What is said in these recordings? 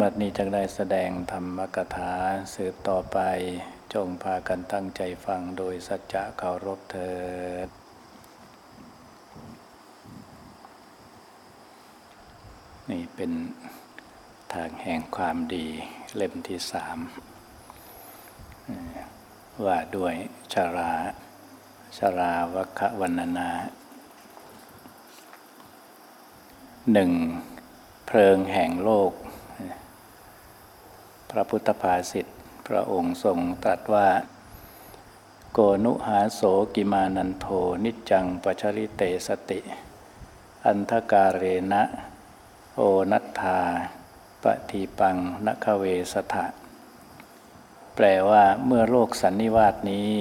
บัดนี้จะได้แสดงธรรมกถาสืบต่อไป จงพากันตั้งใจฟังโดยสัจจะเคารพเถิดนี่เป็นทางแห่งความดีเล่มที่สามว่าด้วยชาราชาราวัควันนาหนึ่งเพลิงแห่งโลก พระพุทธภาษิตพระองค์ทรงตรัสว่า โกนุหาโสกิมานันโทนิจังปัชริเตสติ อันทการเรณะ โอนัตธาปฏิปังนคเวสถะ แปลว่าเมื่อโลกสันนิวาสนี้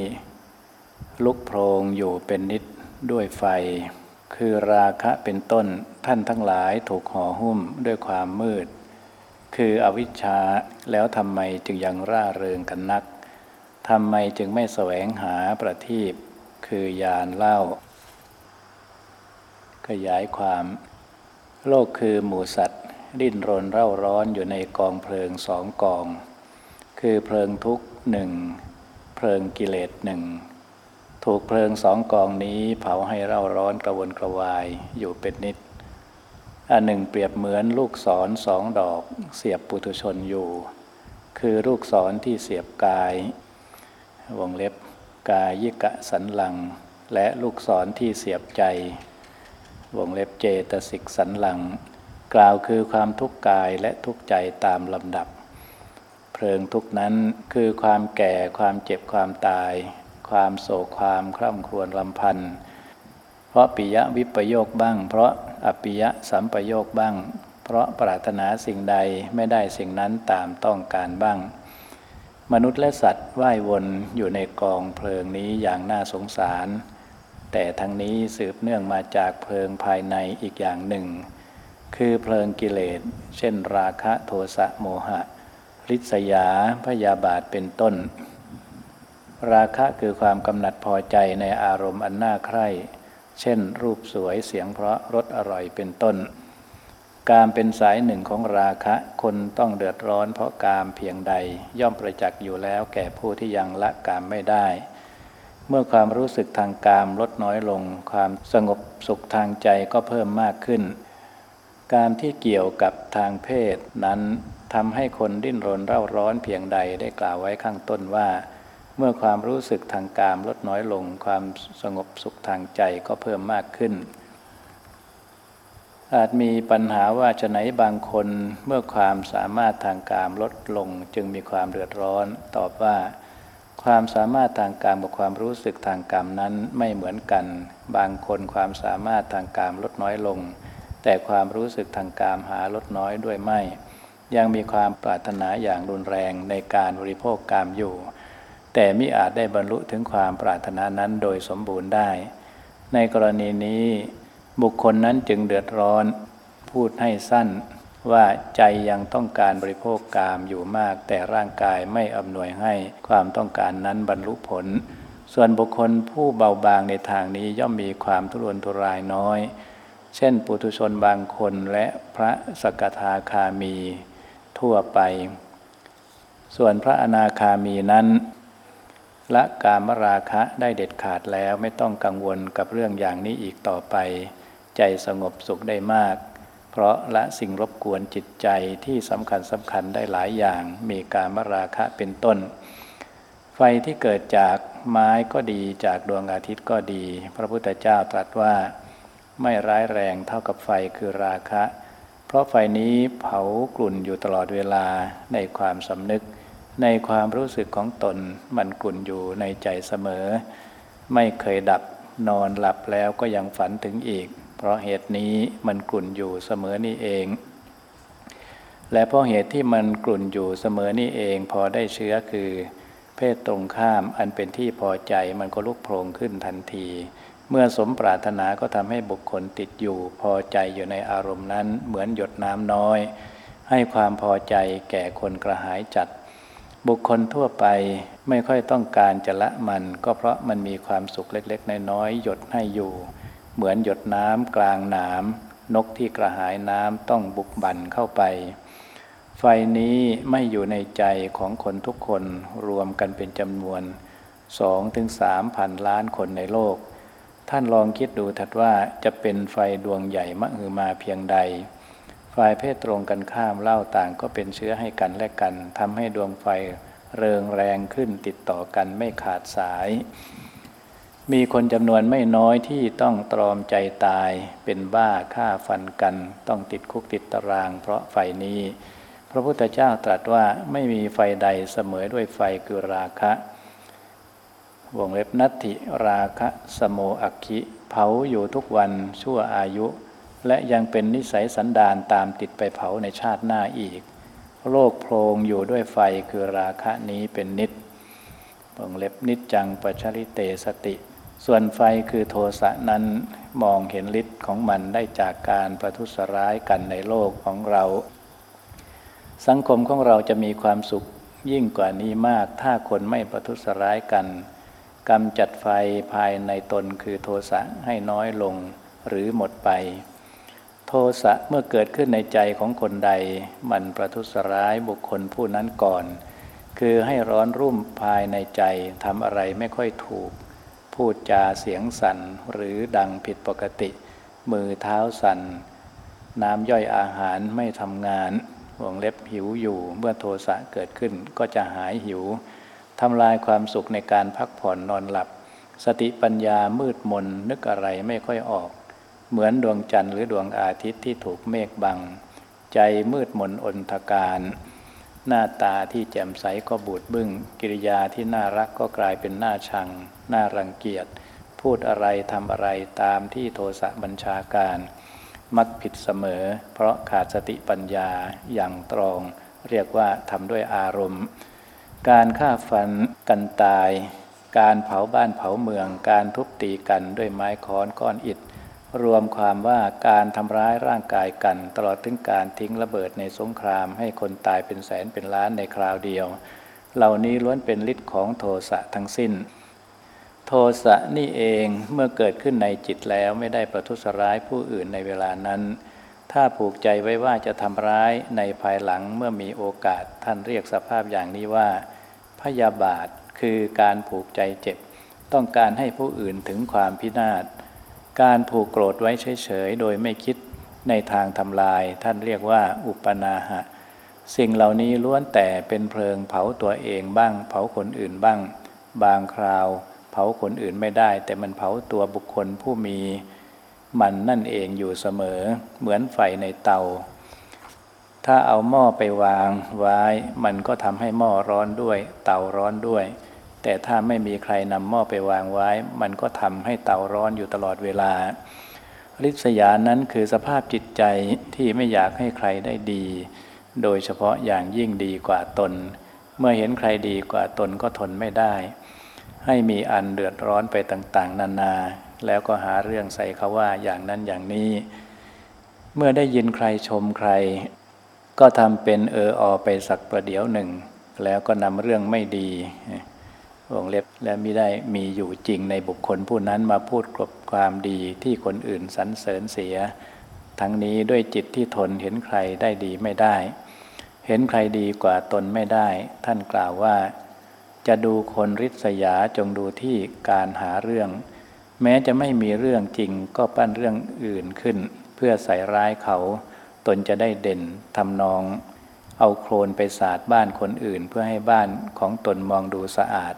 ลุกโพรงอยู่เป็นนิดด้วยไฟ คือราคะเป็นต้นท่านทั้งหลายถูกห่อหุ้มด้วยความมืด คืออวิชชาแล้วทำไมจึงยังร่าเริงกันนักทำไมจึงไม่แสวงหาประทีปคือยานเล่า ขยายความ โลกคือหมูสัตว์ ดิ้นรนเร่าร้อนอยู่ในกองเพลิงสองกอง คือเพลิงทุกข์หนึ่งเพลิงกิเลสหนึ่งถูกเพลิงสองกองนี้เผาให้เร่าร้อนกระวนกระวายอยู่เป็นนิด หนึ่งเปรียบเหมือนลูกศรสองดอกเสียบปุถุชนอยู่ คือลูกศรที่เสียบกายวงเล็บกายยิกะสันหลัง และลูกศรที่เสียบใจ วงเล็บเจตสิกสันหลัง กล่าวคือความทุกข์กายและทุกข์ใจตามลำดับ เพลิงทุกนั้นคือความแก่ความเจ็บความตาย ความโศกความคร่ำครวญลำพันธ์ เพราะปิยะวิปโยคบ้าง เพราะอปิยะสัมปโยคบ้าง เพราะปรารถนาสิ่งใดไม่ได้สิ่งนั้นตามต้องการบ้าง มนุษย์และสัตว์ว่ายวนอยู่ในกองเพลิงนี้อย่างน่าสงสาร แต่ทั้งนี้สืบเนื่องมาจากเพลิงภายในอีกอย่างหนึ่ง คือเพลิงกิเลส เช่น ราคะโทสะโมหะ ริษยาพยาบาทเป็นต้น ราคะคือความกำหนัดพอใจในอารมณ์อันน่าใคร่ เช่น รูปสวยเสียงเพราะรสอร่อยเป็นต้น การเป็นสายหนึ่งของราคะคนต้องเดือดร้อนเพราะกามเพียงใดย่อมประจักษ์อยู่แล้วแก่ผู้ที่ยังละกามไม่ได้ เมื่อความรู้สึกทางกามลดน้อยลง ความสงบสุขทางใจก็เพิ่มมากขึ้น การที่เกี่ยวกับทางเพศนั้นทำให้คนดิ้นรนเร่าร้อนเพียงใดได้กล่าวไว้ข้างต้นว่า มื่อความรู้สึกทางกามลดน้อยลง ความสงบสุขทางใจก็เพิ่มมากขึ้น อาจมีปัญหาว่าจะไหนบางคนเมื่อความสามารถทางกามลดลง จึงมีความเดือดร้อน ตอบว่า ความสามารถทางกามกับความรู้สึกทางกามนั้นไม่เหมือนกัน บางคนความสามารถทางกามลดน้อยลง แต่ความรู้สึกทางกามหาลดน้อยด้วยไม่ ยังมีความปรารถนาอย่างรุนแรงในการบริโภคกามอยู่ แต่มิอาจได้บรรลุถึงความปรารถนานั้นโดยสมบูรณ์ได้ ในกรณีนี้บุคคลนั้นจึงเดือดร้อน พูดให้สั้นว่าใจยังต้องการบริโภคกามอยู่มาก แต่ร่างกายไม่อำนวยให้ความต้องการนั้นบรรลุผล ส่วนบุคคลผู้เบาบางในทางนี้ย่อมมีความทุรนทุรายน้อย เช่น ปุถุชนบางคนและพระสกทาคามีทั่วไป ส่วนพระอนาคามีนั้น ละกามราคะได้เด็ดขาดแล้วไม่ต้องกังวลกับเรื่องอย่างนี้อีกต่อไป ใจสงบสุขได้มาก เพราะละสิ่งรบกวนจิตใจที่สำคัญสำคัญได้หลายอย่าง มีกามราคะเป็นต้น ไฟที่เกิดจากไม้ก็ดีจากดวงอาทิตย์ก็ดี พระพุทธเจ้าตรัสว่า ไม่ร้ายแรงเท่ากับไฟคือราคะ เพราะไฟนี้เผากลุ่นอยู่ตลอดเวลาในความสำนึก ในความรู้สึกของตนมันกลุ่นอยู่ในใจเสมอ ไม่เคยดับนอนหลับแล้วก็ยังฝันถึงอีก เพราะเหตุนี้มันกลุ่นอยู่เสมอนี่เอง และเพราะเหตุที่มันกลุ่นอยู่เสมอนี่เอง พอได้เชื้อคือ เพศตรงข้ามอันเป็นที่พอใจมันก็ลุกโผล่ขึ้นทันที เมื่อสมปรารถนาก็ทำให้บุคคลติดอยู่ พอใจอยู่ในอารมณ์นั้นเหมือนหยดน้ำน้อย ให้ความพอใจแก่คนกระหายจัด บุคคลทั่วไปไม่ค่อยต้องการจะละมัน ก็เพราะมันมีความสุขเล็กๆ น้อยๆหยดให้อยู่ เหมือนหยดน้ำกลางหนามนกที่กระหายน้ำต้องบุกบั่นเข้าไป ไฟนี้ไม่อยู่ในใจของคนทุกคนรวมกันเป็นจำนวนสองถึงสามพันล้านคนในโลก ท่านลองคิดดูถัดว่าจะเป็นไฟดวงใหญ่มหือมาเพียงใด ฝ่ายเพศตรงกันข้ามเล่าต่างก็เป็นเชื้อให้กันและกันทำให้ดวงไฟเริงแรงขึ้นติดต่อกันไม่ขาดสาย มีคนจำนวนไม่น้อยที่ต้องตรอมใจตายเป็นบ้าฆ่าฟันกัน ต้องติดคุกติดตาราง เพราะไฟนี้ พระพุทธเจ้าตรัสว่าไม่มีไฟใดเสมอด้วยไฟคือราคะวงเล็บนัตถิราคะสโมอักขิเผาอยู่ทุกวันชั่วอายุ และยังเป็นนิสัยสันดานตามติดไปเผาในชาติหน้าอีก โลกโพลงอยู่ด้วยไฟคือราคะนี้เป็นนิดวงเล็บนิจจังปัชริเตสติ ส่วนไฟคือโทสะนั้นมองเห็นฤทธิ์ของมันได้จากการประทุษร้ายกันในโลกของเรา สังคมของเราจะมีความสุขยิ่งกว่านี้มากถ้าคนไม่ประทุษร้ายกันกำจัดไฟภายในตนคือโทสะให้น้อยลงหรือหมดไป โทสะเมื่อเกิดขึ้นในใจของคนใด มันประทุษร้ายบุคคลผู้นั้นก่อน คือให้ร้อนรุ่มภายในใจทำอะไรไม่ค่อยถูก พูดจาเสียงสั่นหรือดังผิดปกติ มือเท้าสั่น น้ำย่อยอาหารไม่ทำงานวงเล็บหิวอยู่เมื่อโทสะเกิดขึ้นก็จะหายหิวทำลายความสุขในการพักผ่อนนอนหลับ สติปัญญามืดมนนึกอะไรไม่ค่อยออก เหมือนดวงจันทร์หรือดวงอาทิตย์ที่ถูกเมฆบัง ใจมืดมนอนทการ หน้าตาที่แจ่มใสก็บูดบึง้ง กิริยาที่น่ารักก็กลายเป็นหน้าชัง น่ารังเกียจ พูดอะไรทำอะไรตามที่โทสะบัญชาการ มักผิดเสมอ เพราะขาดสติปัญญาอย่างตรอง เรียกว่าทำด้วยอารมณ์ การฆ่าฟันกันตาย การเผาบ้านเผาเมือง การทุบตีกันด้วยไม้ค้อนก้อนอิฐ รวมความว่าการทำร้ายร่างกายกัน ตลอดถึงการทิ้งระเบิดในสงคราม ให้คนตายเป็นแสนเป็นล้านในคราวเดียว เหล่านี้ล้วนเป็นฤทธิ์ของโทสะทั้งสิ้น โทสะนี่เองเมื่อเกิดขึ้นในจิตแล้วไม่ได้ประทุษร้ายผู้อื่นในเวลานั้น ถ้าผูกใจไว้ว่าจะทำร้ายในภายหลังเมื่อมีโอกาสท่านเรียกสภาพอย่างนี้ว่า พยาบาทคือการผูกใจเจ็บ ต้องการให้ผู้อื่นถึงความพินาศ การผูกโกรธไว้เฉยๆ โดยไม่คิดในทางทำลาย ท่านเรียกว่าอุปนาหะ สิ่งเหล่านี้ล้วนแต่เป็นเพลิงเผาตัวเองบ้าง เผาคนอื่นบ้าง บางคราว เผาคนอื่นไม่ได้ แต่มันเผาตัวบุคคลผู้มี มันนั่นเองอยู่เสมอ เหมือนไฟในเตา ถ้าเอาหม้อไปวางไว้ มันก็ทำให้หม้อร้อนด้วย เตาร้อนด้วย แต่ถ้าไม่มีใครนำหม้อไปวางไว้ มันก็ทำให้เตาร้อนอยู่ตลอดเวลา ริษยานั้นคือสภาพจิตใจที่ไม่อยากให้ใครได้ดี โดยเฉพาะอย่างยิ่งดีกว่าตน เมื่อเห็นใครดีกว่าตนก็ทนไม่ได้ ให้มีอันเดือดร้อนไปต่างๆ นานา แล้วก็หาเรื่องใส่เขาว่าอย่างนั้นอย่างนี้ เมื่อได้ยินใครชมใคร ก็ทำเป็นเอออไปสักประเดี๋ยวหนึ่ง แล้วก็นำเรื่องไม่ดี วงเล็บและม่ได้มีอยู่จริงในบุคคลผู้นั้นมาพูดกลบความดีที่คนอื่นสรรเสริญเสีย ทั้งนี้ด้วยจิตที่ทนเห็นใครได้ดีไม่ได้ เห็นใครดีกว่าตนไม่ได้ ท่านกล่าวว่า จะดูคนริษยาจงดูที่การหาเรื่อง แม้จะไม่มีเรื่องจริงก็ปั้นเรื่องอื่นขึ้น เพื่อใส่ร้ายเขา ตนจะได้เด่นทำนอง เอาโคลนไปสาดบ้านคนอื่นเพื่อให้บ้านของตนมองดูสะอาด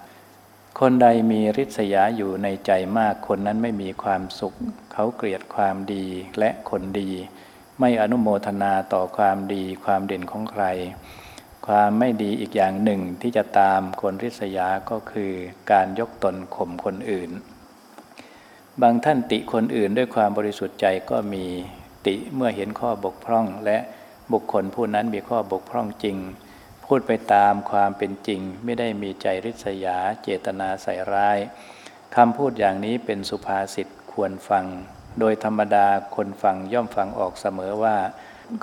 คนใดมีริษยาอยู่ในใจมากคนนั้นไม่มีความสุข เขาเกลียดความดีและคนดี ไม่อนุโมทนาต่อความดีความเด่นของใคร ความไม่ดีอีกอย่างหนึ่งที่จะตามคนริษยาก็คือการยกตนข่มคนอื่น บางท่านติคนอื่นด้วยความบริสุทธิ์ใจก็มีติเมื่อเห็นข้อบกพร่องและบุคคลผู้นั้นมีข้อบกพร่องจริง พูดไปตามความเป็นจริง ไม่ได้มีใจริษยา เจตนาใส่ร้ายคำพูดอย่างนี้เป็นสุภาษิตควรฟัง โดยธรรมดาคนฟังย่อมฟังออกเสมอว่า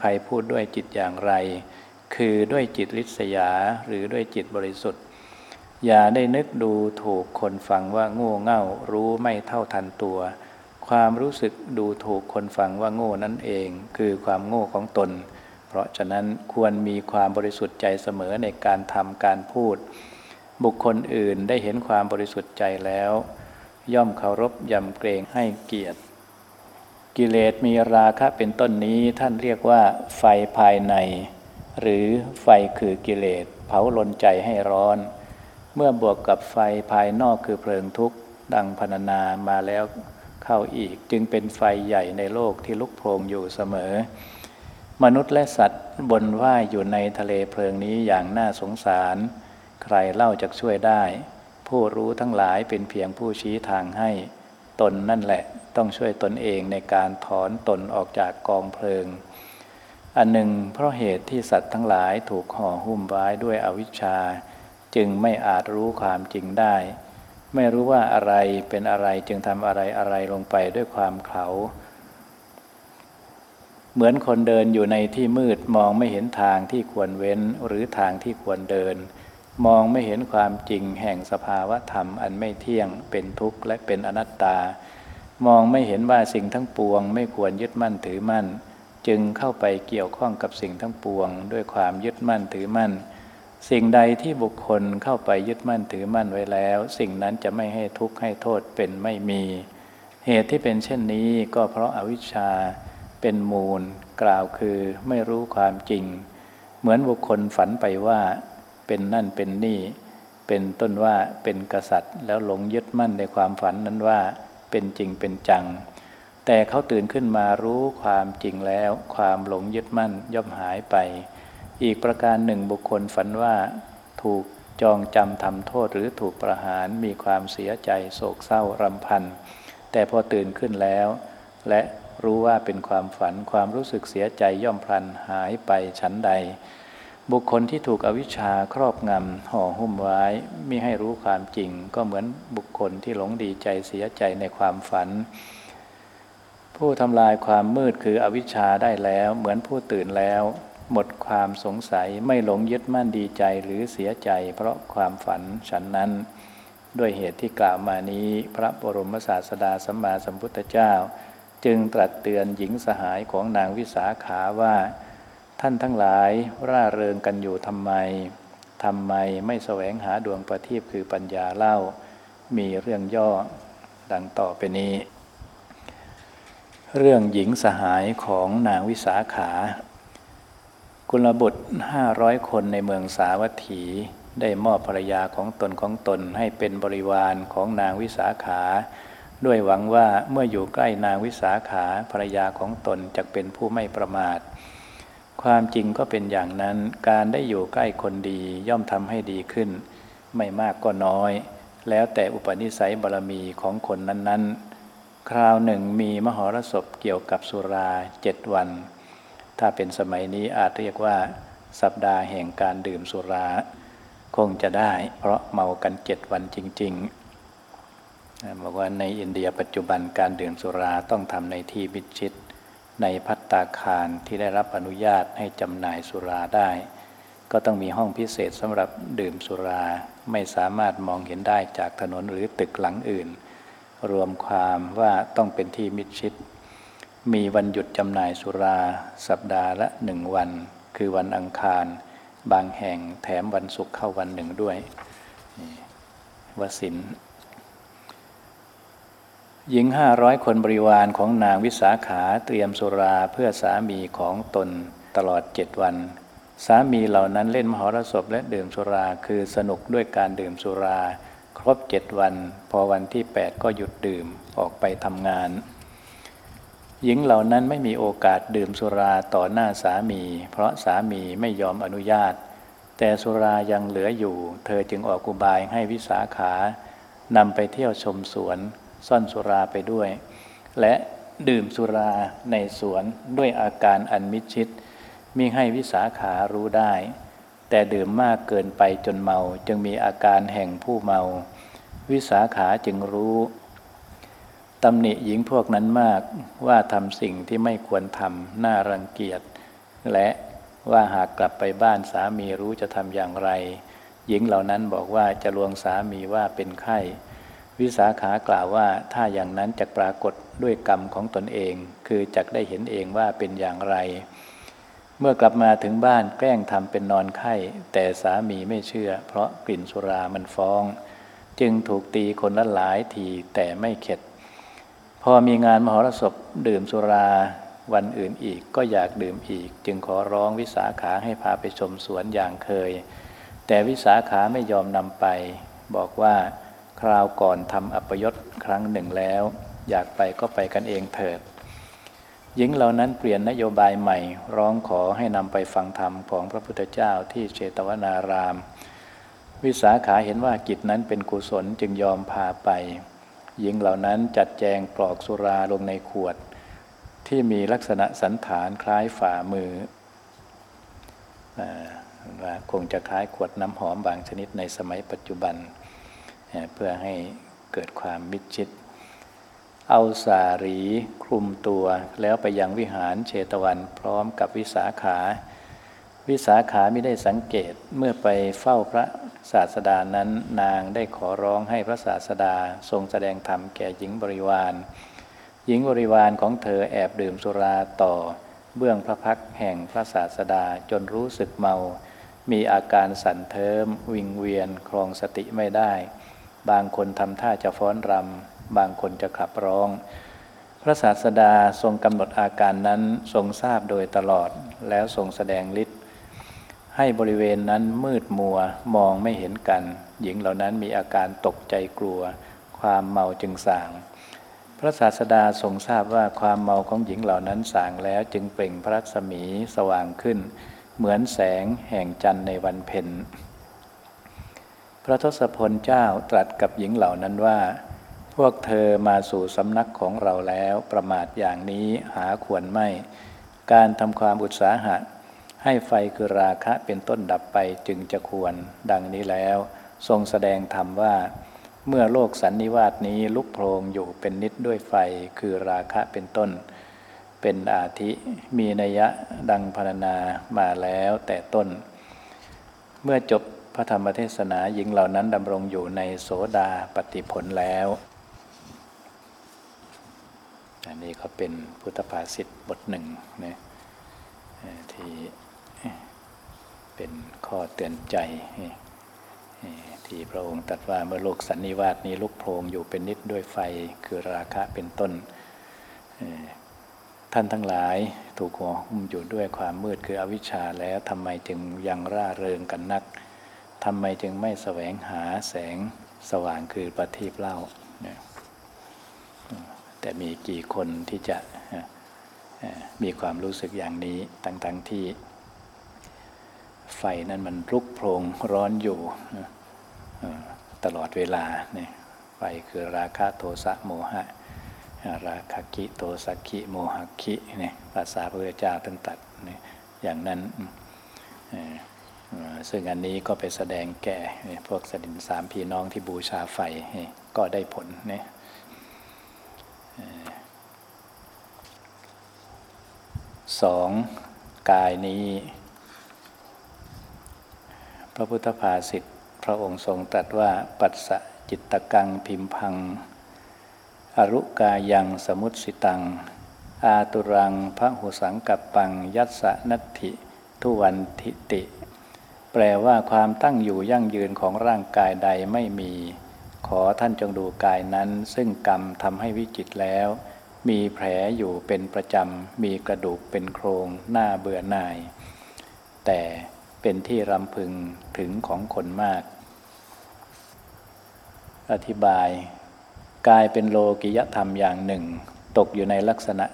ใครพูดด้วยจิตอย่างไร คือด้วยจิตริษยาหรือด้วยจิตบริสุทธิ์ อย่าได้นึกดูถูกคนฟังว่าโง่เง่ารู้ไม่เท่าทันตัว ความรู้สึกดูถูกคนฟังว่าโง่นั่นเอง คือความโง่ของตน เพราะฉะนั้นควรมีความบริสุทธิ์ใจเสมอในการทำการพูด บุคคลอื่นได้เห็นความบริสุทธิ์ใจแล้ว ย่อมเคารพยำเกรงให้เกียรติ กิเลสมีราคะเป็นต้นนี้ท่านเรียกว่า ไฟภายใน หรือไฟคือกิเลสเผาลนใจให้ร้อน เมื่อบวกกับไฟภายนอกคือเพลิงทุกข์ดังพรรณนามาแล้วเข้าอีกจึงเป็นไฟใหญ่ในโลกที่ลุกโพลงอยู่เสมอ มนุษย์และสัตว์บนว่ายอยู่ในทะเลเพลิงนี้อย่างน่าสงสาร ใครเล่าจะช่วยได้ ผู้รู้ทั้งหลายเป็นเพียงผู้ชี้ทางให้ ตนนั่นแหละต้องช่วยตนเองในการถอนตนออกจากกองเพลิง อันหนึ่งเพราะเหตุที่สัตว์ทั้งหลายถูกห่อหุ้มไว้ด้วยอวิชชา จึงไม่อาจรู้ความจริงได้ ไม่รู้ว่าอะไรเป็นอะไรจึงทำอะไรอะไรลงไปด้วยความเขา เหมือนคนเดินอยู่ในที่มืดมองไม่เห็นทางที่ควรเว้นหรือทางที่ควรเดิน มองไม่เห็นความจริงแห่งสภาวะธรรมอันไม่เที่ยง เป็นทุกข์และเป็นอนัตตา มองไม่เห็นว่าสิ่งทั้งปวง ไม่ควรยึดมั่นถือมั่น จึงเข้าไปเกี่ยวข้องกับสิ่งทั้งปวง ด้วยความยึดมั่นถือมั่น สิ่งใดที่บุคคลเข้าไปยึดมั่นถือมั่นไว้แล้ว สิ่งนั้นจะไม่ให้ทุกข์ให้โทษเป็นไม่มี เหตุที่เป็นเช่นนี้ก็เพราะอาวิชชา เป็นมูล กล่าวคือไม่รู้ความจริง เหมือนบุคคลฝันไปว่าเป็นนั่นเป็นนี่เป็นต้นว่าเป็นกษัตริย์ แล้วหลงยึดมั่นในความฝันนั้นว่าเป็นจริงเป็นจัง แต่เขาตื่นขึ้นมารู้ความจริงแล้ว ความหลงยึดมั่นย่อมหายไป อีกประการหนึ่งบุคคลฝันว่าถูกจองจำทำโทษหรือถูกประหารมีความเสียใจโศกเศร้ารำพันแต่พอตื่นขึ้นแล้ว และ รู้ว่าเป็นความฝันความรู้สึกเสียใจย่อมพลันหายไปฉันใด บุคคลที่ถูกอวิชชาครอบงำห่อหุ้มไว้ม่ให้รู้ความจริง ก็เหมือนบุคคลที่หลงดีใจเสียใจในความฝัน ผู้ทำลายความมืดคืออวิชชาได้แล้ว เหมือนผู้ตื่นแล้ว หมดความสงสัยไม่หลงยึดมั่นดีใจหรือเสียใจ เพราะความฝันฉันนั้นด้วยเหตุที่กล่าวมานี้ พระบรมศาสดาสัมมาสัมพุทธเจ้า จึงตรัสเตือนหญิงสหายของนางวิสาขาว่า ท่านทั้งหลายร่าเริงกันอยู่ทำไมทำไมไม่แสวงหาดวงประทีปคือปัญญาเล่า มีเรื่องย่อดังต่อไปนี้ เรื่องหญิงสหายของนางวิสาขา กุลบุตรห้าร้อยคนในเมืองสาวัตถีได้มอบภรรยาของตนของตนให้เป็นบริวารของนางวิสาขา ด้วยหวังว่าเมื่ออยู่ใกล้นางวิสาขาภรรยาของตนจะเป็นผู้ไม่ประมาท ความจริงก็เป็นอย่างนั้น การได้อยู่ใกล้คนดีย่อมทำให้ดีขึ้น ไม่มากก็น้อย แล้วแต่อุปนิสัยบารมีของคนนั้น ๆ คราวหนึ่งมีมหรสพเกี่ยวกับสุราเจ็ดวัน ถ้าเป็นสมัยนี้อาจเรียกว่า สัปดาห์แห่งการดื่มสุรา คงจะได้ เพราะเมากันเจ็ดวันจริง ๆ บอกว่าในอินเดียปัจจุบันการดื่มสุราต้องทำในที่มิดชิดในพัตตาคารที่ได้รับอนุญาตให้จำหน่ายสุราได้ ก็ต้องมีห้องพิเศษสำหรับดื่มสุราไม่สามารถมองเห็นได้จากถนนหรือตึกหลังอื่น รวมความว่าต้องเป็นที่มิดชิด มีวันหยุดจำหน่ายสุราสัปดาห์ละหนึ่งวัน คือวันอังคาร บางแห่งแถมวันศุกร์เข้าวันหนึ่งด้วยวสิน หญิงห้าร้อยคนบริวารของนางวิสาขาเตรียมสุราเพื่อสามีของตนตลอดเจ็ดวัน สามีเหล่านั้นเล่นมหรสพและดื่มสุราคือสนุกด้วยการดื่มสุรา ครบเจ็ดวัน พอวันที่แปดก็หยุดดื่มออกไปทำงาน หญิงเหล่านั้นไม่มีโอกาสดื่มสุราต่อหน้าสามี เพราะสามีไม่ยอมอนุญาต แต่สุรายังเหลืออยู่ เธอจึงออกกุบายให้วิสาขานำไปเที่ยวชมสวน ซ่อนสุราไปด้วย และดื่มสุราในสวนด้วยอาการอันมิชิดมิให้วิสาขารู้ได้ แต่ดื่มมากเกินไปจนเมาจึงมีอาการแห่งผู้เมา วิสาขาจึงรู้ตำหนิหญิงพวกนั้นมากว่าทำสิ่งที่ไม่ควรทำน่ารังเกียจ และว่าหากกลับไปบ้านสามีรู้จะทำอย่างไร หญิงเหล่านั้นบอกว่าจะลวงสามีว่าเป็นไข้ วิสาขากล่าวว่าถ้าอย่างนั้นจะปรากฏด้วยกรรมของตนเอง คือจะได้เห็นเองว่าเป็นอย่างไร เมื่อกลับมาถึงบ้านแกล้งทำเป็นนอนไข้ แต่สามีไม่เชื่อ เพราะกลิ่นสุรามันฟ้อง จึงถูกตีคนละหลายทีแต่ไม่เข็ด พอมีงานมหรสพดื่มสุราวันอื่นอีกก็อยากดื่มอีก จึงขอร้องวิสาขาให้พาไปชมสวนอย่างเคย แต่วิสาขาไม่ยอมนำไป บอกว่า คราวก่อนทำอัปยศครั้งหนึ่งแล้ว อยากไปก็ไปกันเองเถิด หญิงเหล่านั้นเปลี่ยนนโยบายใหม่ ร้องขอให้นำไปฟังธรรมของพระพุทธเจ้าที่เชตวนาราม วิสาขาเห็นว่ากิจนั้นเป็นกุศลจึงยอมพาไป หญิงเหล่านั้นจัดแจงปลอกสุราลงในขวด ที่มีลักษณะสันฐานคล้ายฝ่ามือว่าคงจะคล้ายขวดน้ำหอมบางชนิดในสมัยปัจจุบัน เพื่อให้เกิดความมิดชิด เอาสารีคลุมตัวแล้วไปยังวิหารเชตวันพร้อมกับวิสาขา วิสาขาไม่ได้สังเกตเมื่อไปเฝ้าพระศาสดานั้น นางได้ขอร้องให้พระศาสดาทรงแสดงธรรมแก่หญิงบริวาร หญิงบริวารของเธอแอบดื่มสุราต่อเบื้องพระพักแห่งพระศาสดาจนรู้สึกเมา มีอาการสั่นเทิม วิงเวียนครองสติไม่ได้ บางคนทำท่าจะฟ้อนรำ บางคนจะขับร้อง พระศาสดาทรงกำหนดอาการนั้นทรงทราบโดยตลอดแล้วทรงแสดงฤทธิ์ให้บริเวณนั้นมืดมัวมองไม่เห็นกัน หญิงเหล่านั้นมีอาการตกใจกลัว ความเมาจึงสาง พระศาสดาทรงทราบว่าความเมาของหญิงเหล่านั้นสางแล้วจึงเปล่งพระรัศมีสว่างขึ้น เหมือนแสงแห่งจันทร์ในวันเพ็ญ พระทศพลเจ้าตรัสกับหญิงเหล่านั้นว่า พวกเธอมาสู่สำนักของเราแล้วประมาทอย่างนี้หาควรไม่ การทำความอุตสาหะ ให้ไฟคือราคะเป็นต้นดับไปจึงจะควร ดังนี้แล้ว ทรงแสดงธรรมว่า เมื่อโลกสันนิวาสนี้ลุกโพลงอยู่เป็นนิดด้วยไฟคือราคะเป็นต้น เป็นอาทิมีนัยะดังพรรณนามาแล้วแต่ต้นเมื่อจบ พระธรรมเทศนาหญิงเหล่านั้นดำรงอยู่ในโสดาปฏิผลแล้ว อันนี้ก็เป็นพุทธภาษิตบทหนึ่งนะที่เป็นข้อเตือนใจ ที่พระองค์ตรัสว่าเมื่อโลกสันนิวาสนี้ลุกโพลงอยู่เป็นนิดด้วยไฟคือราคะเป็นต้น ท่านทั้งหลายถูกหัวหุ้มอยู่ด้วยความมืดคืออวิชชาแล้วทำไมจึงยังร่าเริงกันนัก ทำไมจึงไม่แสวงหาแสงสว่างคือประทีปเล่า แต่มีกี่คนที่จะมีความรู้สึกอย่างนี้ตั้งๆที่ ไฟนั้นมันลุกโพลงร้อนอยู่ตลอดเวลาเนี่ยไฟคือราคะโทสะโมหะ ราคะกิโทสะกิโมหะกิเนี่ยภาษาพระเจ้าท่านตัดอย่างนั้น ซึ่งอันนี้ก็ไปแสดงแก่พวกสดินสามพี่น้องที่บูชาไฟก็ได้ผลเนี่ยสองกายนี้ พระพุทธภาษิตพระองค์ทรงตรัสว่าปัสสะจิตตกังพิมพัง อรุกายังสมุตสิตัง อาตุรังพระหุสังกับปัง ยัสสนัตถิ ทุวันทิติ แปลว่าความตั้งอยู่ยั่งยืนของร่างกายใดไม่มี ขอท่านจงดูกายนั้น ซึ่งกรรมทำให้วิจิตแล้ว มีแผลอยู่เป็นประจำ มีกระดูกเป็นโครงหน้าเบื่อหน่าย แต่เป็นที่รำพึงถึงของคนมาก อธิบาย กายเป็นโลกิยธรรมอย่างหนึ่ง ตกอยู่ในลักษณะ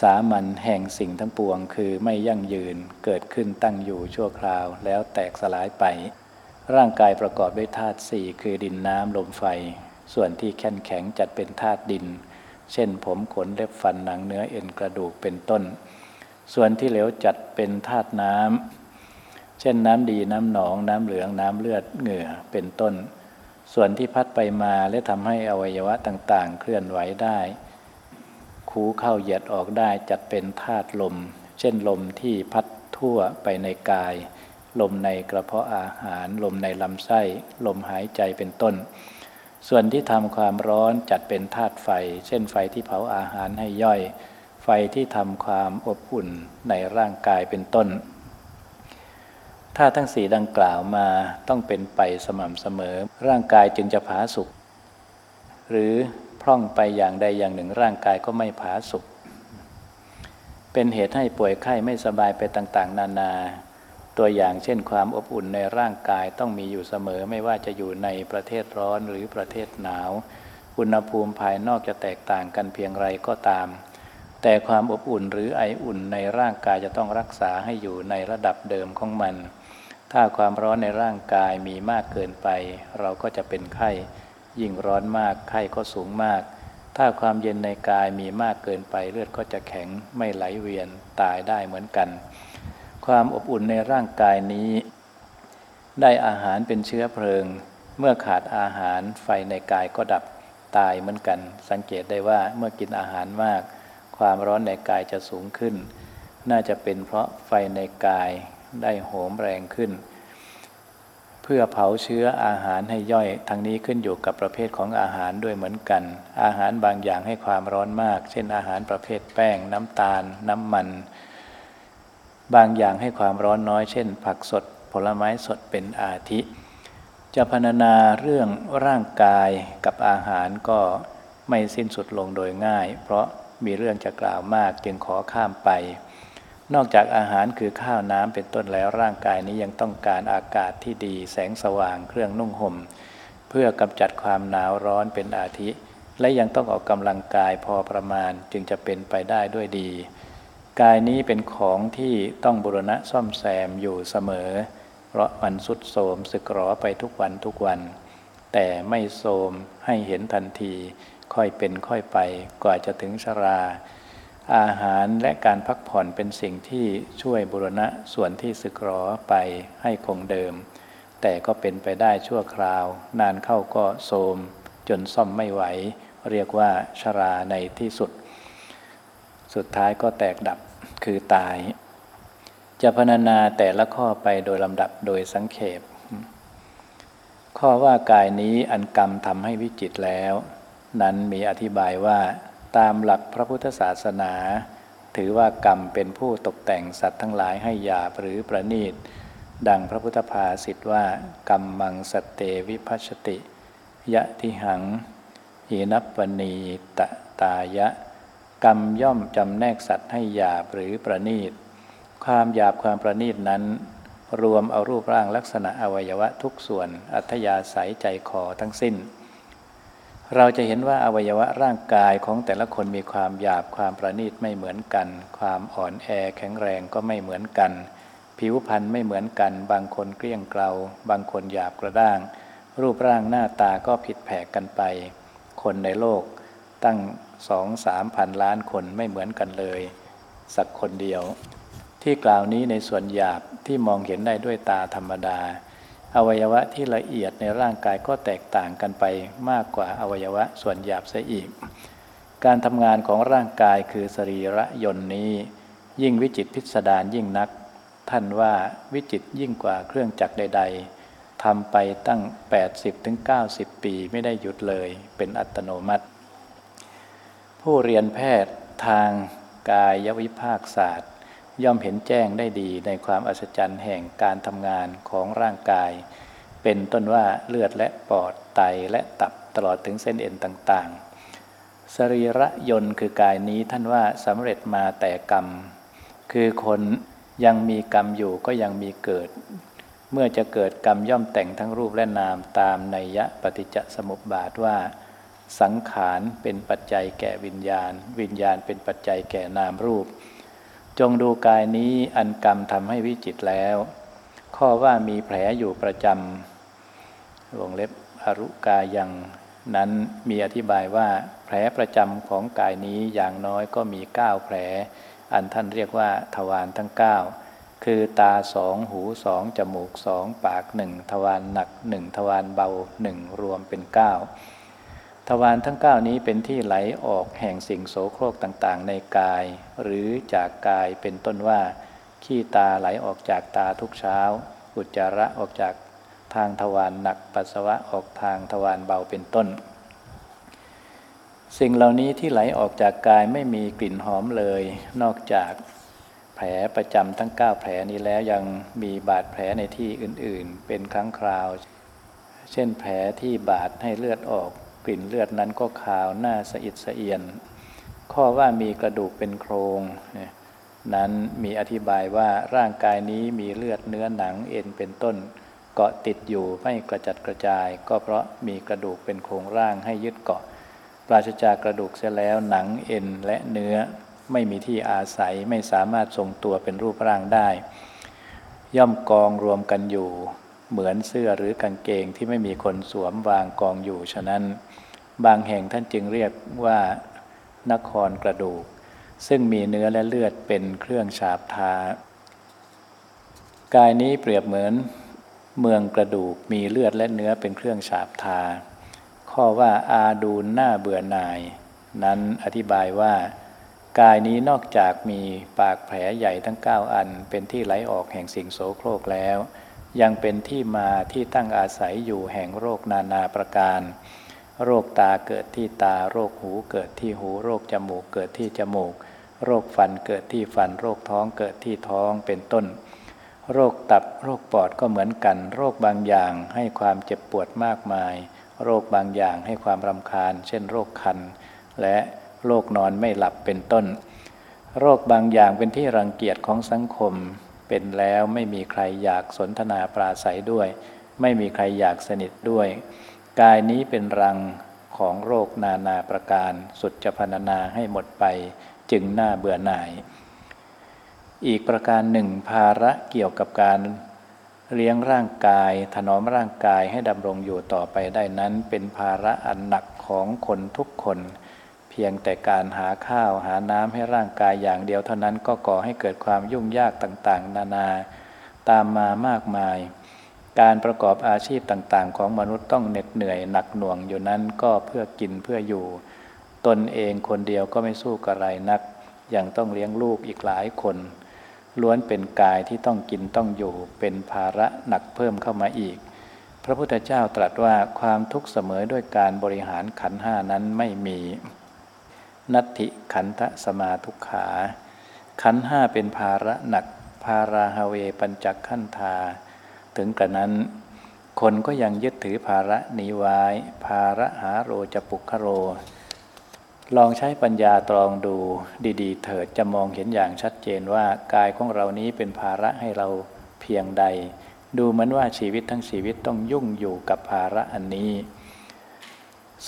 สามัญแห่งสิ่งทั้งปวงคือไม่ยั่งยืนเกิดขึ้นตั้งอยู่ชั่วคราวแล้วแตกสลายไป ร่างกายประกอบด้วยธาตุสี่คือดินน้ำลมไฟ ส่วนที่แข็งแข็งจัดเป็นธาตุดิน เช่นผมขนเล็บฟันหนังเนื้อเอ็นกระดูกเป็นต้น ส่วนที่เหลวจัดเป็นธาตุน้ำเช่นน้ำดีน้ำหนองน้ำเหลืองน้ำเลือดเหงื่อเป็นต้น ส่วนที่พัดไปมาและทำให้อวัยวะต่างๆ เคลื่อนไหวได้ คูเข้าเหยียดออกได้จัดเป็นธาตุลม เช่นลมที่พัดทั่วไปในกาย ลมในกระเพาะอาหาร ลมในลำไส้ ลมหายใจเป็นต้น ส่วนที่ทำความร้อนจัดเป็นธาตุไฟ เช่นไฟที่เผาอาหารให้ย่อย ไฟที่ทำความอบอุ่นในร่างกายเป็นต้นถ้าทั้งสี่ดังกล่าวมาต้องเป็นไปสม่ำเสมอ ร่างกายจึงจะผาสุกหรือ พร่องไปอย่างใดอย่างหนึ่งร่างกายก็ไม่ผาสุกเป็นเหตุให้ป่วยไข้ไม่สบายไปต่างๆ นานา ตัวอย่างเช่นความอบอุ่นในร่างกายต้องมีอยู่เสมอไม่ว่าจะอยู่ในประเทศร้อนหรือประเทศหนาว อุณหภูมิภายนอกจะแตกต่างกันเพียงไรก็ตาม แต่ความอบอุ่นหรือไออุ่นในร่างกายจะต้องรักษาให้อยู่ในระดับเดิมของมัน ถ้าความร้อนในร่างกายมีมากเกินไป เราก็จะเป็นไข้ ยิ่งร้อนมากไข้ก็สูงมาก ถ้าความเย็นในกายมีมากเกินไปเลือดก็จะแข็งไม่ไหลเวียนตายได้เหมือนกัน ความอบอุ่นในร่างกายนี้ ได้อาหารเป็นเชื้อเพลิง เมื่อขาดอาหารไฟในกายก็ดับตายเหมือนกัน สังเกตได้ว่าเมื่อกินอาหารมาก ความร้อนในกายจะสูงขึ้น น่าจะเป็นเพราะไฟในกายได้โหมแรงขึ้น พื่อเผาเชื้ออาหารให้ย่อยทั้งนี้ขึ้นอยู่กับประเภทของอาหารด้วยเหมือนกัน อาหารบางอย่างให้ความร้อนมาก เช่นอาหารประเภทแป้ง น้ำตาล น้ำมัน บางอย่างให้ความร้อนน้อย เช่น ผักสด ผลไม้สดเป็นอาทิ จะพรรณนาเรื่องร่างกายกับอาหารก็ไม่สิ้นสุดลงโดยง่าย เพราะมีเรื่องจะกล่าวมากจึงขอข้ามไป นอกจากอาหารคือข้าวน้ำเป็นต้นแล้วร่างกายนี้ยังต้องการอากาศที่ดี แสงสว่างเครื่องนุ่งห่ม เพื่อกำจัดความหนาวร้อนเป็นอาทิ และยังต้องออกกำลังกายพอประมาณจึงจะเป็นไปได้ด้วยดี กายนี้เป็นของที่ต้องบุรณะซ่อมแซมอยู่เสมอ เพราะมันสุดโทมสึกหรอไปทุกวันทุกวัน แต่ไม่โทมให้เห็นทันที ค่อยเป็นค่อยไปกว่าจะถึงชรา อาหารและการพักผ่อนเป็นสิ่งที่ช่วยบุรณะส่วนที่สึกหรอไปให้คงเดิม แต่ก็เป็นไปได้ชั่วคราว นานเข้าก็โทมจนซ่อมไม่ไหว เรียกว่าชราในที่สุด สุดท้ายก็แตกดับคือตาย จะพรรณนาแต่ละข้อไปโดยลำดับโดยสังเขปข้อว่ากายนี้อันกรรมทำให้วิจิตแล้ว นั้นมีอธิบายว่า ตามหลักพระพุทธศาสนา ถือว่ากรรมเป็นผู้ตกแต่งสัตว์ทั้งหลายให้หยาบหรือประณีต ดังพระพุทธภาษิตว่ากรรมมังสเตวิพัชติ ยะทิหังหินัปปณีตตายะ กรรมย่อมจำแนกสัตว์ให้หยาบหรือประณีต ความหยาบความประณีตนั้น รวมเอารูปร่างลักษณะอวัยวะทุกส่วนอัธยาศัยใจคอทั้งสิ้น เราจะเห็นว่าอวัยวะร่างกายของแต่ละคนมีความหยาบความประณีตไม่เหมือนกัน ความอ่อนแอแข็งแรงก็ไม่เหมือนกัน ผิวพรรณไม่เหมือนกัน บางคนเกลี้ยงเกลาบางคนหยาบกระด้าง รูปร่างหน้าตาก็ผิดแผกกันไป คนในโลกตั้งสองสามพันล้านคนไม่เหมือนกันเลย สักคนเดียว ที่กล่าวนี้ในส่วนหยาบที่มองเห็นได้ด้วยตาธรรมดา อวัยวะที่ละเอียดในร่างกายก็แตกต่างกันไปมากกว่าอวัยวะส่วนหยาบเสียอีก การทำงานของร่างกายคือสรีระยนต์นี้ ยิ่งวิจิตพิสดารยิ่งนัก ท่านว่าวิจิตยิ่งกว่าเครื่องจักรใด ๆทำไปตั้ง 80-90 ปีไม่ได้หยุดเลยเป็นอัตโนมัติ ผู้เรียนแพทย์ทางกายวิภาคศาสตร์ ย่อมเห็นแจ้งได้ดีในความอัศจรรย์แห่งการทำงานของร่างกาย เป็นต้นว่าเลือดและปอดไตและตับตลอดถึงเส้นเอ็นต่างๆ สรีระยนต์คือกายนี้ท่านว่าสำเร็จมาแต่กรรม คือคนยังมีกรรมอยู่ก็ยังมีเกิด เมื่อจะเกิดกรรมย่อมแต่งทั้งรูปและนามตามนัยยะปฏิจจสมุปบาทว่า สังขารเป็นปัจจัยแก่วิญญาณ วิญญาณเป็นปัจจัยแก่นามรูป จงดูกายนี้อันกรรมทำให้วิจิตแล้ว ข้อว่ามีแผลอยู่ประจำวงเล็บอรุกายังนั้นมีอธิบายว่าแผลประจำของกายนี้อย่างน้อยก็มีเก้าแผล อันท่านเรียกว่าทวารทั้ง 9 คือตาสองหูสองจมูกสองปากหนึ่งทวารหนักหนึ่งทวารเบาหนึ่งรวมเป็น 9 ทวารทั้ง 9 นี้เป็นที่ไหลออกแห่งสิ่งโสโครกต่างๆ ในกาย หรือจากกายเป็นต้นว่า ขี้ตาไหลออกจากตาทุกเช้า อุจจาระออกจากทางทวารหนักปัสสาวะออกทางทวารเบาเป็นต้น สิ่งเหล่านี้ที่ไหลออกจากกายไม่มีกลิ่นหอมเลย นอกจากแผลประจำทั้ง 9 แผลนี้แล้วยังมีบาดแผลในที่อื่นๆ เป็นครั้งคราว เช่นแผลที่บาดให้เลือดออก กลิ่นเลือดนั้นก็ขาวหน้าสะอิดสะเอียน ข้อว่ามีกระดูกเป็นโครง นั้นมีอธิบายว่าร่างกายนี้มีเลือดเนื้อหนังเอ็นเป็นต้น เกาะติดอยู่ไม่กระจัดกระจาย ก็เพราะมีกระดูกเป็นโครงร่างให้ยึดเกาะ ปราศจากกระดูกเสียแล้วหนังเอ็นและเนื้อไม่มีที่อาศัยไม่สามารถทรงตัวเป็นรูปร่างได้ ย่อมกองรวมกันอยู่ เหมือนเสื้อหรือกางเกงที่ไม่มีคนสวมวางกองอยู่ฉะนั้น บางแห่งท่านจึงเรียกว่านครกระดูก ซึ่งมีเนื้อและเลือดเป็นเครื่องฉาบทากายนี้เปรียบเหมือนเมืองกระดูกมีเลือดและเนื้อเป็นเครื่องฉาบทา ข้อว่าอาดูนหน้าเบื่อหน่าย นั้นอธิบายว่า กายนี้นอกจากมีปากแผลใหญ่ทั้ง 9 อัน เป็นที่ไหลออกแห่งสิ่งโสโครกแล้ว ยังเป็นที่มาที่ตั้งอาศัยอยู่แห่งโรคนานาประการ โรคตาเกิดที่ตา โรคหูเกิดที่หู โรคจมูกเกิดที่จมูก โรคฟันเกิดที่ฟัน โรคท้องเกิดที่ท้องเป็นต้น โรคตับโรคปอดก็เหมือนกัน โรคบางอย่างให้ความเจ็บปวดมากมาย โรคบางอย่างให้ความรำคาญ เช่น โรคคัน และโรคนอนไม่หลับเป็นต้น โรคบางอย่างเป็นที่รังเกียจของสังคม เป็นแล้วไม่มีใครอยากสนทนาปราศัยด้วย ไม่มีใครอยากสนิทด้วย กายนี้เป็นรังของโรคนานาประการ สุดจะพรรณนาให้หมดไปจึงน่าเบื่อหน่าย อีกประการหนึ่งภาระเกี่ยวกับการเลี้ยงร่างกาย ถนอมร่างกายให้ดำรงอยู่ต่อไปได้นั้น เป็นภาระอันหนักของคนทุกคน เพียงแต่การหาข้าวหาน้ำให้ร่างกายอย่างเดียวเท่านั้นก็ก่อให้เกิดความยุ่งยากต่างๆ นานา ตามมามากมาย การประกอบอาชีพต่างๆ ของมนุษย์ต้องเหน็ดเหนื่อยหนักหน่วงอยู่นั้นก็เพื่อกินเพื่ออยู่ ตนเองคนเดียวก็ไม่สู้กระไรนัก ยังต้องเลี้ยงลูกอีกหลายคน ล้วนเป็นกายที่ต้องกินต้องอยู่เป็นภาระหนักเพิ่มเข้ามาอีก พระพุทธเจ้าตรัสว่าความทุกข์เสมอด้วยการบริหารขันห้านั้นไม่มี นัตถิขันธสมาทุกขา ขันห้าเป็นภาระหนัก ภาราฮเวปัญจขันธา ถึงกระนั้น คนก็ยังยึดถือภาระนี้ไว้ ภาระหาโรจะปุคโร ลองใช้ปัญญาตรองดูดีๆ เถิดจะมองเห็นอย่างชัดเจนว่ากายของเรานี้เป็นภาระให้เราเพียงใด ดูเหมือนว่าชีวิตทั้งชีวิตต้องยุ่งอยู่กับภาระอันนี้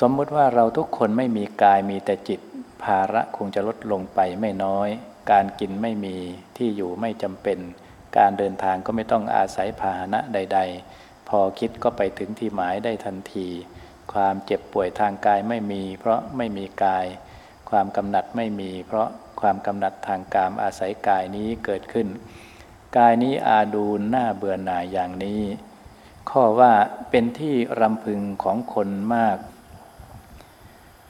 สมมติว่าเราทุกคนไม่มีกายมีแต่จิต ภาระคงจะลดลงไปไม่น้อย การกินไม่มีที่อยู่ไม่จำเป็น การเดินทางก็ไม่ต้องอาศัยพาหนะใด ๆ พอคิดก็ไปถึงที่หมายได้ทันที ความเจ็บป่วยทางกายไม่มี เพราะไม่มีกาย ความกำหนัดไม่มี เพราะความกำหนัดทางกามอาศัยกายนี้เกิดขึ้น กายนี้อาดูนหน้าเบื่อหน่ายอย่างนี้ ข้อว่าเป็นที่รำพึงของคนมาก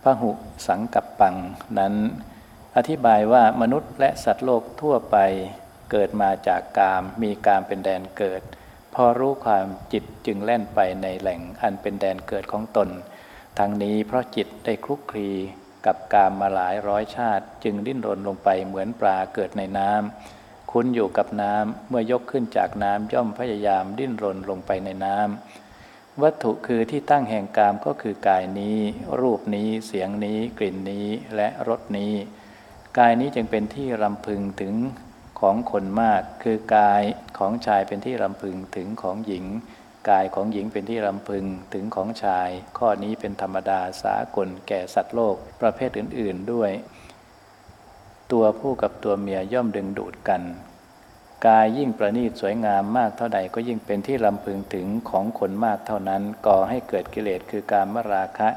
พระหุสังกับปังนั้น อธิบายว่ามนุษย์และสัตว์โลกทั่วไป เกิดมาจากกามมีกามเป็นแดนเกิด พอรู้ความจิตจึงแล่นไปในแหล่งอันเป็นแดนเกิดของตน ทั้งนี้เพราะจิตได้คลุกคลีกับกามมาหลายร้อยชาติ จึงดิ้นรนลงไปเหมือนปลาเกิดในน้ำคุ้นอยู่กับน้ำเมื่อยกขึ้นจากน้ำย่อมพยายามดิ้นรนลงไปในน้ำวัตถุคือที่ตั้งแห่งกามก็คือกายนี้ รูปนี้เสียงนี้กลิ่นนี้และรสนี้ กายนี้จึงเป็นที่รำพึงถึง ของคนมาก คือกายของชายเป็นที่รำพึงถึงของหญิง กายของหญิงเป็นที่รำพึงถึงของชาย ข้อนี้เป็นธรรมดาสากลแก่สัตว์โลกประเภทอื่น ๆด้วย ตัวผู้กับตัวเมียย่อมดึงดูดกัน กายยิ่งประณีตสวยงามมากเท่าใดก็ยิ่งเป็นที่รำพึงถึงของคนมากเท่านั้นก่อให้เกิดกิเลสคือการมราคะ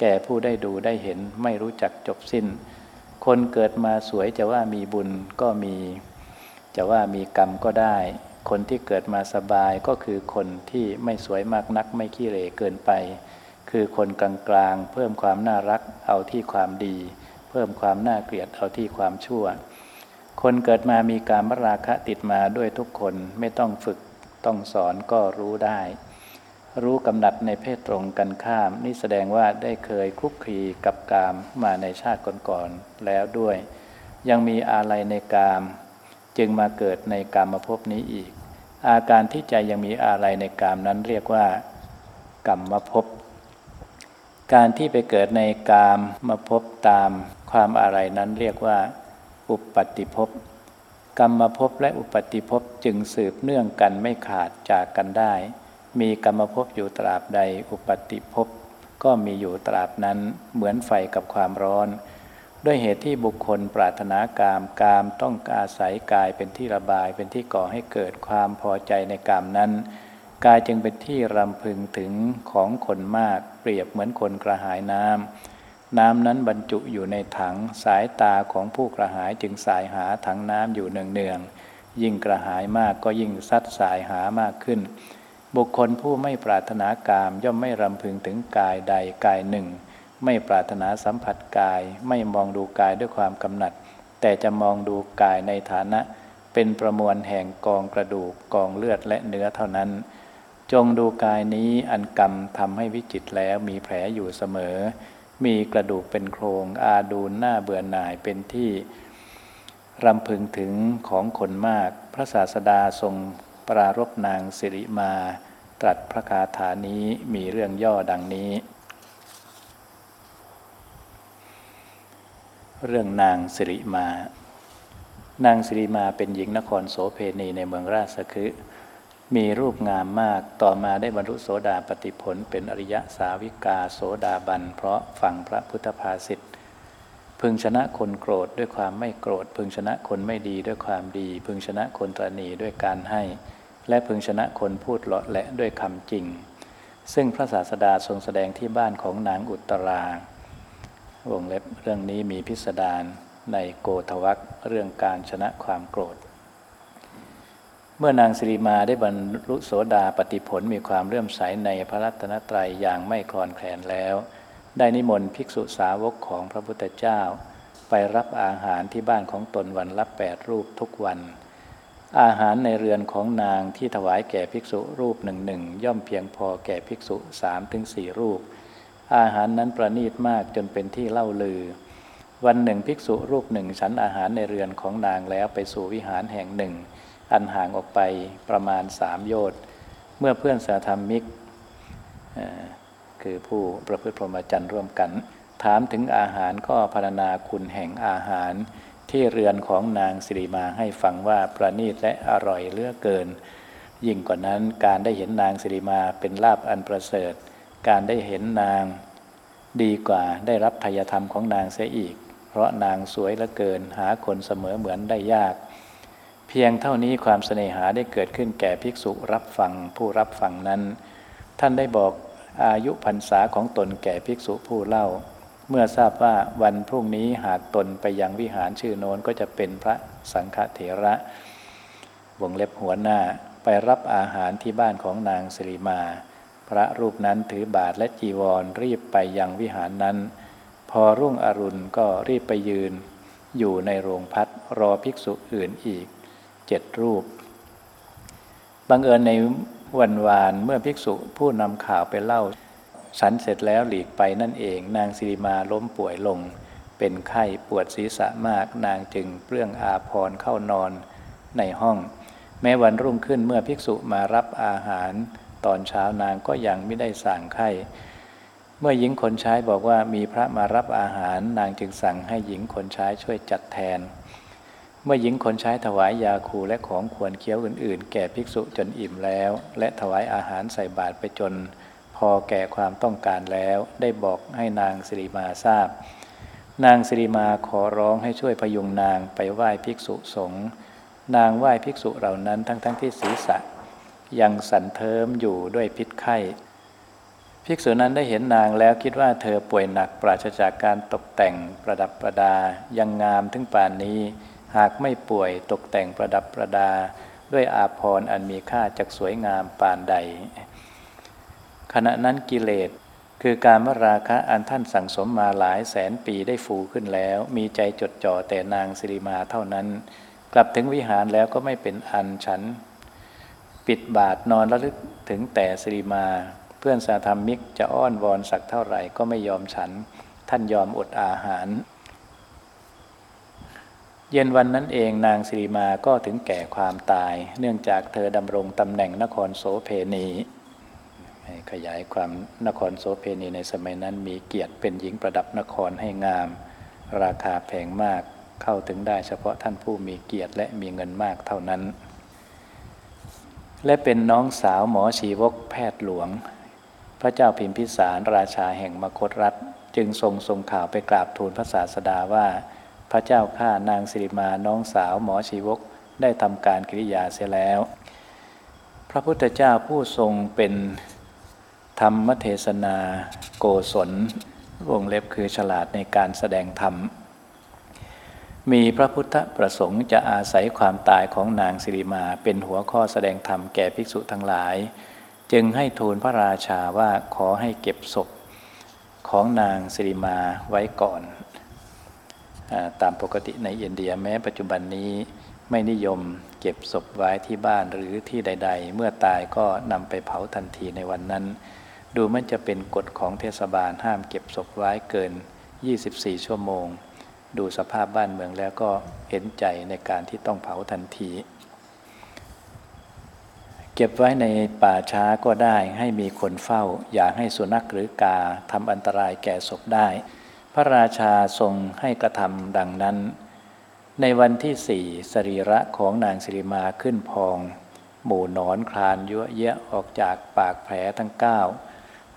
แก่ผู้ได้ดูได้เห็นไม่รู้จักจบสิ้น คนเกิดมาสวยจะว่ามีบุญก็มี จะว่ามีกรรมก็ได้ คนที่เกิดมาสบายก็คือคนที่ไม่สวยมากนักไม่ขี้เหร่เกินไป คือคนกลางๆ เพิ่มความน่ารักเอาที่ความดี เพิ่มความน่าเกลียดเอาที่ความชั่ว คนเกิดมามีการมราคะติดมาด้วยทุกคนไม่ต้องฝึกต้องสอนก็รู้ได้ รู้กำหนัดในเพศตรงกันข้าม นี่แสดงว่าได้เคยคลุกคลีกับกามมาในชาติก่อนๆแล้วด้วย ยังมีอะไรในกาม จึงมาเกิดในกามมาพนี้อีก อาการที่ใจยังมีอะไรในกามนั้นเรียกว่ากรรมมาพการที่ไปเกิดในกามมาพบตามความอะไรนั้นเรียกว่า อุปปัติภพกรรมมาพและอุปปัติภพจึงสืบเนื่องกันไม่ขาดจากกันได้ มีกรรมภพอยู่ตราบใด อุปติภพก็มีอยู่ตราบนั้นเหมือนไฟกับความร้อน ด้วยเหตุที่บุคคลปรารถนากามกามต้องอาศัยกายเป็นที่ระบายเป็นที่ก่อให้เกิดความพอใจในกามนั้น กายจึงเป็นที่รำพึงถึงของคนมาก เปรียบเหมือนคนกระหายน้ำน้ำนั้นบรรจุอยู่ในถังสายตาของผู้กระหายจึงสายหาถังน้ำอยู่เนืองๆยิ่งกระหายมากก็ยิ่งซัดสายหามากขึ้น บุคคลผู้ไม่ปรารถนากามย่อมไม่รำพึงถึงกายใดกายหนึ่ง ไม่ปรารถนาสัมผัสกาย ไม่มองดูกายด้วยความกำหนัด แต่จะมองดูกายในฐานะ เป็นประมวลแห่งกองกระดูกกองเลือดและเนื้อเท่านั้น จงดูกายนี้อันกรรมทำให้วิจิตแล้วมีแผลอยู่เสมอ มีกระดูกเป็นโครงอาดูนหน้าเบื่อหน่ายเป็นที่รำพึงถึงของคนมาก พระศาสดาทรงปรารบนางสิริมา ตรัสพระคาถานี้มีเรื่องย่อดังนี้ เรื่องนางสิริมา นางสิริมาเป็นหญิงนครโสเพณีในเมืองราชคฤห์มีรูปงามมากต่อมาได้บรรลุโสดาปติผล เป็นอริยสาวิกาโสดาบัน เพราะฟังพระพุทธภาษิตพึงชนะคนโกรธด้วยความไม่โกรธ พึงชนะคนไม่ดีด้วยความดี พึงชนะคนตรณีด้วยการให้ และพึงชนะคนพูดเลาะและด้วยคำจริง ซึ่งพระศาสดาทรงแสดงที่บ้านของนางอุตรา วงเล็บเรื่องนี้มีพิสดารในโกทวักเรื่องการชนะความโกรธ เมื่อนางสิริมาได้บรรลุโสดาปฏิผลมีความเลื่อมใสในพระรัตนตรัยอย่างไม่คลอนแคลนแล้ว ได้นิมนต์ภิกษุสาวกของพระพุทธเจ้า ไปรับอาหารที่บ้านของตนวันละแปดรูปทุกวัน อาหารในเรือนของนางที่ถวายแก่ภิกษุรูปหนึ่งหนึ่งย่อมเพียงพอแก่ภิกษุสามถึงสี่รูป อาหารนั้นประณีตมากจนเป็นที่เล่าลือ วันหนึ่งภิกษุรูปหนึ่งฉันอาหารในเรือนของนางแล้วไปสู่วิหารแห่งหนึ่ง อันห่างออกไปประมาณสามโยชน์เมื่อเพื่อนสาธรรมิกคือผู้ประพฤติพรหมจรรย์ร่วมกัน ถามถึงอาหารก็พรรณนาคุณแห่งอาหารที่เรือนของนางสิริมาให้ฟังว่าประณีตและอร่อยเลือกเกิน ยิ่งกว่านั้นการได้เห็นนางสิริมาเป็นลาบอันประเสริฐ การได้เห็นนางดีกว่าได้รับทายธรรมของนางเสียอีก เพราะนางสวยเหลือเกินหาคนเสมอเหมือนได้ยาก เพียงเท่านี้ความเสน่หาได้เกิดขึ้นแก่ภิกษุรับฟังผู้รับฟังนั้น ท่านได้บอกอายุพรรษาของตนแก่ภิกษุผู้เล่า เมื่อทราบว่าวันพรุ่งนี้หากตนไปยังวิหารชื่อโน้นก็จะเป็นพระสังฆเถระวงเล็บหัวหน้าไปรับอาหารที่บ้านของนางสิริมา พระรูปนั้นถือบาทและจีวรรีบไปยังวิหารนั้น พอรุ่งอรุณก็รีบไปยืน อยู่ในโรงพัดรอภิกษุอื่นอีกเจ็ดรูป บังเอิญในวันวานเมื่อภิกษุผู้นำข่าวไปเล่าฉันเสร็จแล้วหลีกไปนั่นเอง นางสิริมาล้มป่วยลง เป็นไข้ปวดศีรษะมากนางจึงเปลื้องอาพรเข้านอนในห้อง แม้วันรุ่งขึ้นเมื่อภิกษุมารับอาหาร ตอนเช้านางก็ยังไม่ได้สั่งไข้ เมื่อหญิงคนใช้บอกว่ามีพระมารับอาหาร นางจึงสั่งให้หญิงคนใช้ช่วยจัดแทน เมื่อหญิงคนใช้ถวายยาคูและของควรเคี้ยวอื่น ๆ แก่ภิกษุจนอิ่มแล้ว และถวายอาหารใส่บาตรไปจน พอแก่ความต้องการแล้ว ได้บอกให้นางสิริมาทราบ นางสิริมาขอร้องให้ช่วยพยุงนางไปไหว้ภิกษุสงฆ์นางไหว้ภิกษุเหล่านั้นทั้งๆทที่ศีรษะ ยังสันเทิมอยู่ด้วยพิษไข้ภิกษุนั้นได้เห็นนางแล้วคิดว่าเธอป่วยหนักปราศจากการตกแต่งประดับประดา ยังงามถึงป่านนี้ หากไม่ป่วยตกแต่งประดับประดา ด้วยอาภรณ์อันมีค่าจากสวยงามป่านใด ขณะนั้นกิเลสคือการมราคะอันท่านสั่งสมมาหลายแสนปีได้ฟูขึ้นแล้ว มีใจจดจ่อแต่นางสิริมาเท่านั้น กลับถึงวิหารแล้วก็ไม่เป็นอันฉัน ปิดบาทนอนระลึกถึงแต่สิริมา เพื่อนสาธรรมิกจะอ้อนวอนสักเท่าไหร่ก็ไม่ยอมฉัน ท่านยอมอดอาหาร เย็นวันนั้นเองนางสิริมาก็ถึงแก่ความตาย เนื่องจากเธอดำรงตำแหน่งนครโสเพณีขยายความนครโสเพณีในสมัยนั้นมีเกียรติเป็นหญิงประดับนครให้งาม ราคาแพงมากเข้าถึงได้เฉพาะท่านผู้มีเกียรติและมีเงินมากเท่านั้น และเป็นน้องสาวหมอชีวกแพทย์หลวง พระเจ้าพิมพิสารราชาแห่งมคตรัฐ จึงทรงทรงข่าวไปกราบทูลพระศาสดาว่า พระเจ้าข้านางสิริมาน้องสาวหมอชีวกได้ทำการกิริยาเสียแล้ว พระพุทธเจ้าผู้ทรงเป็นธรรมเทศนาโกศลวงเล็บคือฉลาดในการแสดงธรรม มีพระพุทธประสงค์จะอาศัยความตายของนางสิริมาเป็นหัวข้อแสดงธรรมแก่ภิกษุทั้งหลาย จึงให้ทูลพระราชาว่าขอให้เก็บศพของนางสิริมาไว้ก่อนอตามปกติในอินเดียแม้ปัจจุบันนี้ไม่นิยมเก็บศพไว้ที่บ้านหรือที่ใด ๆ เมื่อตายก็นำไปเผาทันทีในวันนั้น ดูมันจะเป็นกฎของเทศบาลห้ามเก็บศพไว้เกิน 24 ชั่วโมง ดูสภาพบ้านเมืองแล้วก็เห็นใจในการที่ต้องเผาทันที เก็บไว้ในป่าช้าก็ได้ให้มีคนเฝ้า อย่าให้สุนัขหรือกาทำอันตรายแก่ศพได้ พระราชาทรงให้กระทำดังนั้น ในวันที่สี่สรีระของนางสิริมาขึ้นพอง หมู่นอนคลานยั่วเยะออกจากปากแผลทั้งเก้า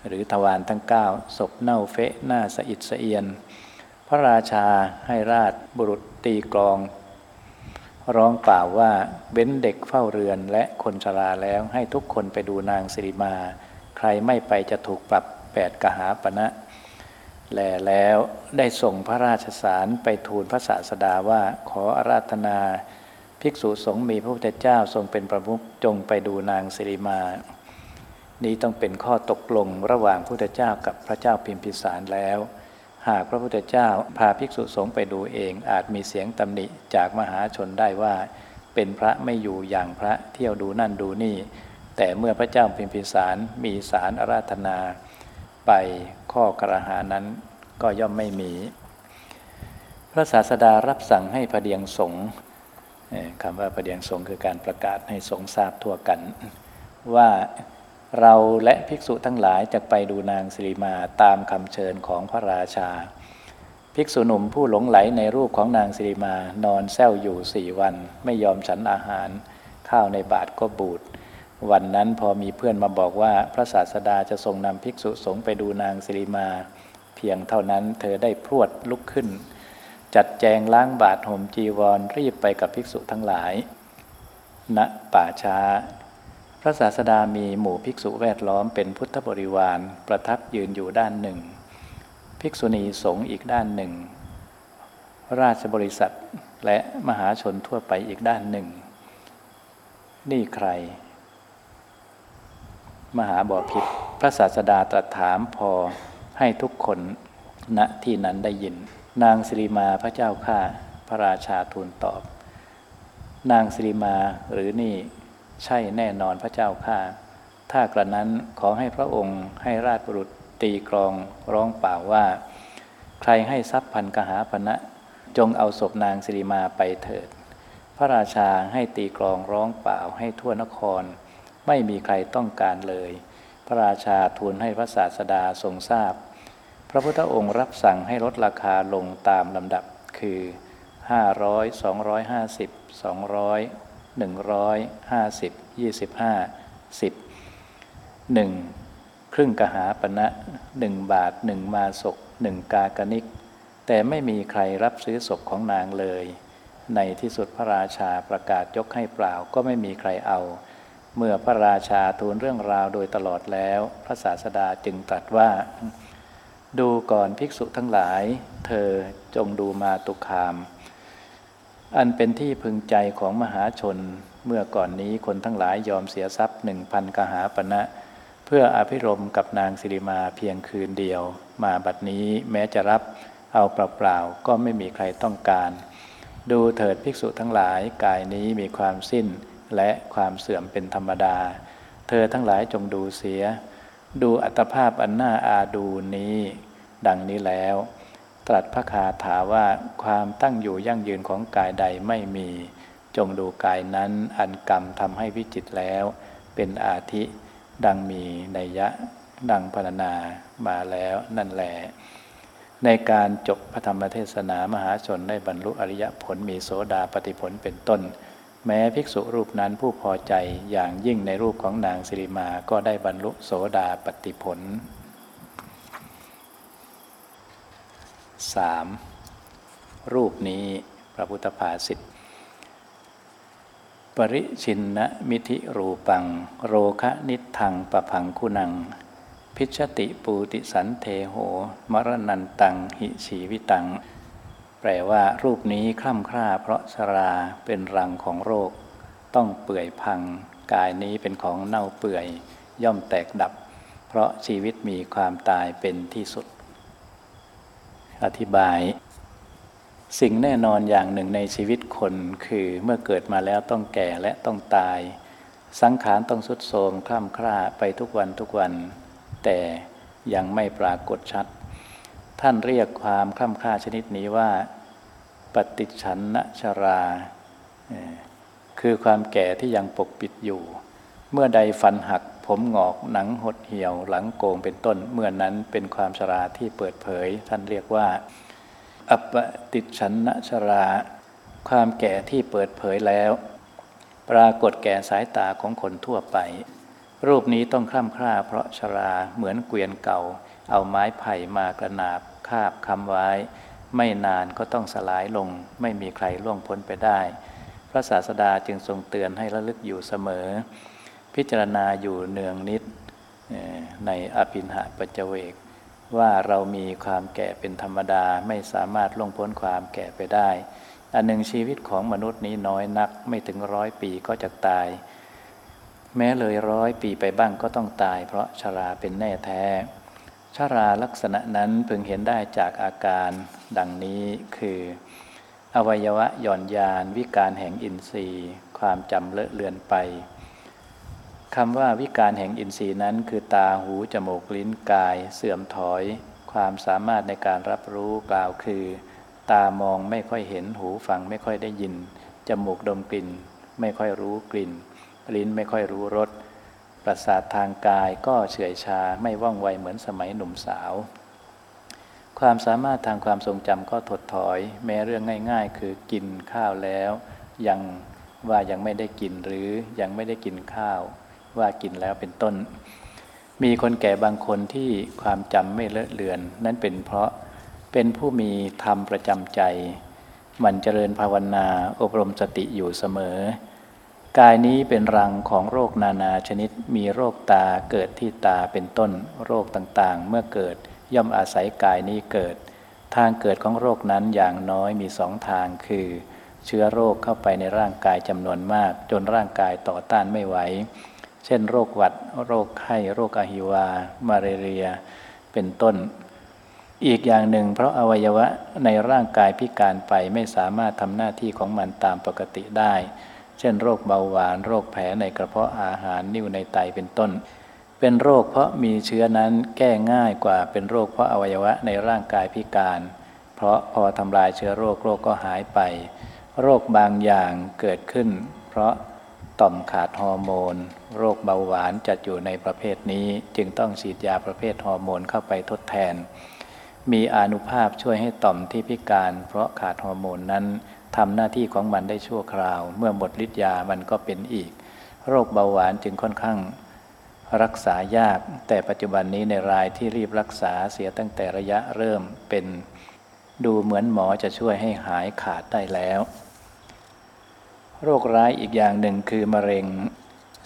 หรือทวารทั้งเก้าศพเน่าเฟะหน้าสะอิดสะเอียน พระราชาให้ราชบุรุษตีกลอง ร้องเปล่าว่าเบ้นเด็กเฝ้าเรือนและคนชราแล้วให้ทุกคนไปดูนางสิริมา ใครไม่ไปจะถูกปรับแปดกหาปณะแลแล้วได้ส่งพระราชสารไปทูลพระศาสดาว่าขออาราธนา ภิกษุสงฆ์มีพระพุทธเจ้าทรงเป็นประมุขจงไปดูนางสิริมา นี้ต้องเป็นข้อตกลงระหว่างพระพุทธเจ้ากับพระเจ้าพิมพิสารแล้ว หากพระพุทธเจ้าพาภิกษุสงฆ์ไปดูเอง อาจมีเสียงตำหนิจากมหาชนได้ว่า เป็นพระไม่อยู่อย่างพระเที่ยวดูนั่นดูนี่ แต่เมื่อพระเจ้าพิมพิสารมีสารอาราธนา ไปข้อกระหานั้นก็ย่อมไม่มี พระศาสดารับสั่งให้พระเดียงสงฆ์คำว่าพระเดียงสงฆ์คือการประกาศให้สงฆ์ทราบทั่วกัน ว่า เราและภิกษุทั้งหลายจะไปดูนางสิริมาตามคำเชิญของพระราชา ภิกษุหนุ่มผู้หลงไหลในรูปของนางสิริมานอนแซวอยู่สี่วัน ไม่ยอมฉันอาหาร ข้าวในบาทก็บูดวันนั้นพอมีเพื่อนมาบอกว่าพระศาสดาจะทรงนำภิกษุสงฆ์ไปดูนางสิริมา เพียงเท่านั้นเธอได้พรวดลุกขึ้น จัดแจงล้างบาทห่มจีวรรีบไปกับภิกษุทั้งหลายณป่าช้า ระศาสดามีหมู่ภิกษุแวดล้อมเป็นพุทธบริวารประทับยืนอยู่ด้านหนึ่ง ภิกษุณีสงฆ์อีกด้านหนึ่ง ราชบริษัทและมหาชนทั่วไปอีกด้านหนึ่ง นี่ใคร มหาบอพิษพระศาสดาตรัสถามพอให้ทุกคนณที่นั้นได้ยิน นางสิริมาพระเจ้าข้าพระราชาทูลตอบ นางสิริมาหรือนี่ ใช่แน่นอนพระเจ้าข้าถ้ากระนั้นขอให้พระองค์ให้ราชบุรุษตีกรองร้องเปล่าว่า ใครให้ทรัพย์พันกหาพนะจงเอาศพนางสิริมาไปเถิด พระราชาให้ตีกรองร้องเปล่าให้ทั่วนคร ไม่มีใครต้องการเลย พระราชาทูลให้พระศาสดาทรงทราบพระพุทธองค์รับสั่งให้ลดราคาลงตามลำดับคือ 500 250 200 หนึ่งร้อยห้าสิบยี่สิบห้าสิบหนึ่งครึ่งกหาปณะหนึ่งบาทหนึ่งมาศกหนึ่งกากนิก แต่ไม่มีใครรับซื้อศพของนางเลย ในที่สุดพระราชาประกาศยกให้เปล่าก็ไม่มีใครเอา เมื่อพระราชาทูลเรื่องราวโดยตลอดแล้ว พระศาสดาจึงตรัสว่า ดูก่อนภิกษุทั้งหลาย เธอจงดูมาตุคาม อันเป็นที่พึงใจของมหาชน เมื่อก่อนนี้คนทั้งหลายยอมเสียทรัพย์หนึ่งพันกหาปณะเพื่ออภิรมกับนางสิริมาเพียงคืนเดียว มาบัดนี้แม้จะรับเอาเปล่าๆก็ไม่มีใครต้องการ ดูเถิดภิกษุทั้งหลายกายนี้มีความสิ้นและความเสื่อมเป็นธรรมดา เธอทั้งหลายจงดูเสีย ดูอัตภาพอันน่าอาดูนี้ ดังนี้แล้ว ตรัสพระคาถาว่าความตั้งอยู่ยั่งยืนของกายใดไม่มี จงดูกายนั้นอันกรรมทำให้วิจิตแล้ว เป็นอาทิดังมีในยยะดังพรรณนามาแล้วนั่นแหละในการจบพระธรรมเทศนามหาชนได้บรรลุอริยผลมีโสดาปฏิผลเป็นต้น แม้ภิกษุรูปนั้นผู้พอใจอย่างยิ่งในรูปของนางสิริมาก็ได้บรรลุโสดาปฏิผล 3. รูปนี้พระพุทธภาษิตปริชินนะมิธิรูปัง โรคะนิทังปะพังคุณัง พิชติปูติสันเทโห มรณันตังหิชีวิตัง แปลว่ารูปนี้คล่ำคร่าเพราะชราเป็นรังของโรค ต้องเปื่อยพัง กายนี้เป็นของเน่าเปื่อย ย่อมแตกดับ เพราะชีวิตมีความตายเป็นที่สุด อธิบาย สิ่งแน่นอนอย่างหนึ่งในชีวิตคนคือเมื่อเกิดมาแล้วต้องแก่และต้องตาย สังขารต้องสุดโทมคล่ำคร่าไปทุกวันทุกวัน แต่ยังไม่ปรากฏชัด ท่านเรียกความคล่ำคร่าชนิดนี้ว่า ปฏิชันนชรา คือความแก่ที่ยังปกปิดอยู่ เมื่อใดฟันหัก ผมหงอกหนังหดเหี่ยวหลังโกงเป็นต้น เมื่อนั้นเป็นความชราที่เปิดเผย ท่านเรียกว่า อัปติชันนชรา ความแก่ที่เปิดเผยแล้ว ปรากฏแก่สายตาของคนทั่วไป รูปนี้ต้องคล่ำคร่าเพราะชราเหมือนเกวียนเก่า เอาไม้ไผ่มากระนาบคาบคำไว้ ไม่นานก็ต้องสลายลง ไม่มีใครล่วงพ้นไปได้ พระศาสดาจึงทรงเตือนให้ระลึกอยู่เสมอ พิจารณาอยู่เนืองนิดในอภินหะปัจเวก ว่าเรามีความแก่เป็นธรรมดาไม่สามารถล่วงพ้นความแก่ไปได้ อันหนึ่งชีวิตของมนุษย์นี้น้อยนักไม่ถึงร้อยปีก็จะตาย แม้เลยร้อยปีไปบ้างก็ต้องตาย เพราะชราเป็นแน่แท้ชราลักษณะนั้นพึงเห็นได้จากอาการดังนี้คือ อวัยวะหย่อนยานวิการแห่งอินทรีย์ ความจำเลอะเลือนไป คำว่าวิการแห่งอินทรีย์นั้น คือตาหู จมูกลิ้นกาย เสื่อมถอย ความสามารถในการรับรู้กล่าวคือ ตามองไม่ค่อยเห็นหูฟังไม่ค่อยได้ยิน จมูกดมกลิ่น ไม่ค่อยรู้กลิ่น ลิ้นไม่ค่อยรู้รสประสาททางกายก็เฉื่อยชาไม่ว่องไวเหมือนสมัยหนุ่มสาว ความสามารถทางความทรงจำก็ถดถอย แม้เรื่องง่าย ๆ คือกินข้าวแล้ว ยังว่ายังไม่ได้กินหรือยังไม่ได้กินข้าว ว่ากินแล้วเป็นต้น มีคนแก่บางคนที่ความจำไม่เลอะเลือน นั่นเป็นเพราะเป็นผู้มีธรรมประจำใจ มันเจริญภาวนาอบรมสติอยู่เสมอ กายนี้เป็นรังของโรคนานาชนิดมีโรคตาเกิดที่ตาเป็นต้น โรคต่างๆ เมื่อเกิดย่อมอาศัยกายนี้เกิด ทางเกิดของโรคนั้นอย่างน้อยมีสองทางคือ เชื้อโรคเข้าไปในร่างกายจำนวนมาก จนร่างกายต่อต้านไม่ไหว เช่นโรคหวัด โรคไข้ โรคอหิวา มาเรีย เป็นต้น อีกอย่างหนึ่ง เพราะอวัยวะในร่างกายพิการไปไม่สามารถทำหน้าที่ของมันตามปกติได้ เช่น โรคเบาหวาน โรคแผลในกระเพาะอาหารนิ่วในไตเป็นต้น เป็นโรคเพราะมีเชื้อนั้นแก้ง่ายกว่าเป็นโรคเพราะอวัยวะในร่างกายพิการ เพราะพอทำลายเชื้อโรคโรคก็หายไป โรคบางอย่างเกิดขึ้น เพราะ ต่อมขาดฮอร์โมน โรคเบาหวานจัดอยู่ในประเภทนี้ จึงต้องฉีดยาประเภทฮอร์โมนเข้าไปทดแทน มีอนุภาพช่วยให้ต่อมที่พิการ เพราะขาดฮอร์โมนนั้นทำหน้าที่ของมันได้ชั่วคราว เมื่อหมดฤทธิ์ยามันก็เป็นอีก โรคเบาหวานจึงค่อนข้างรักษายาก แต่ปัจจุบันนี้ในรายที่รีบรักษาเสียตั้งแต่ระยะเริ่มเป็น ดูเหมือนหมอจะช่วยให้หายขาดได้แล้ว โรคร้ายอีกอย่างหนึ่งคือมะเร็ง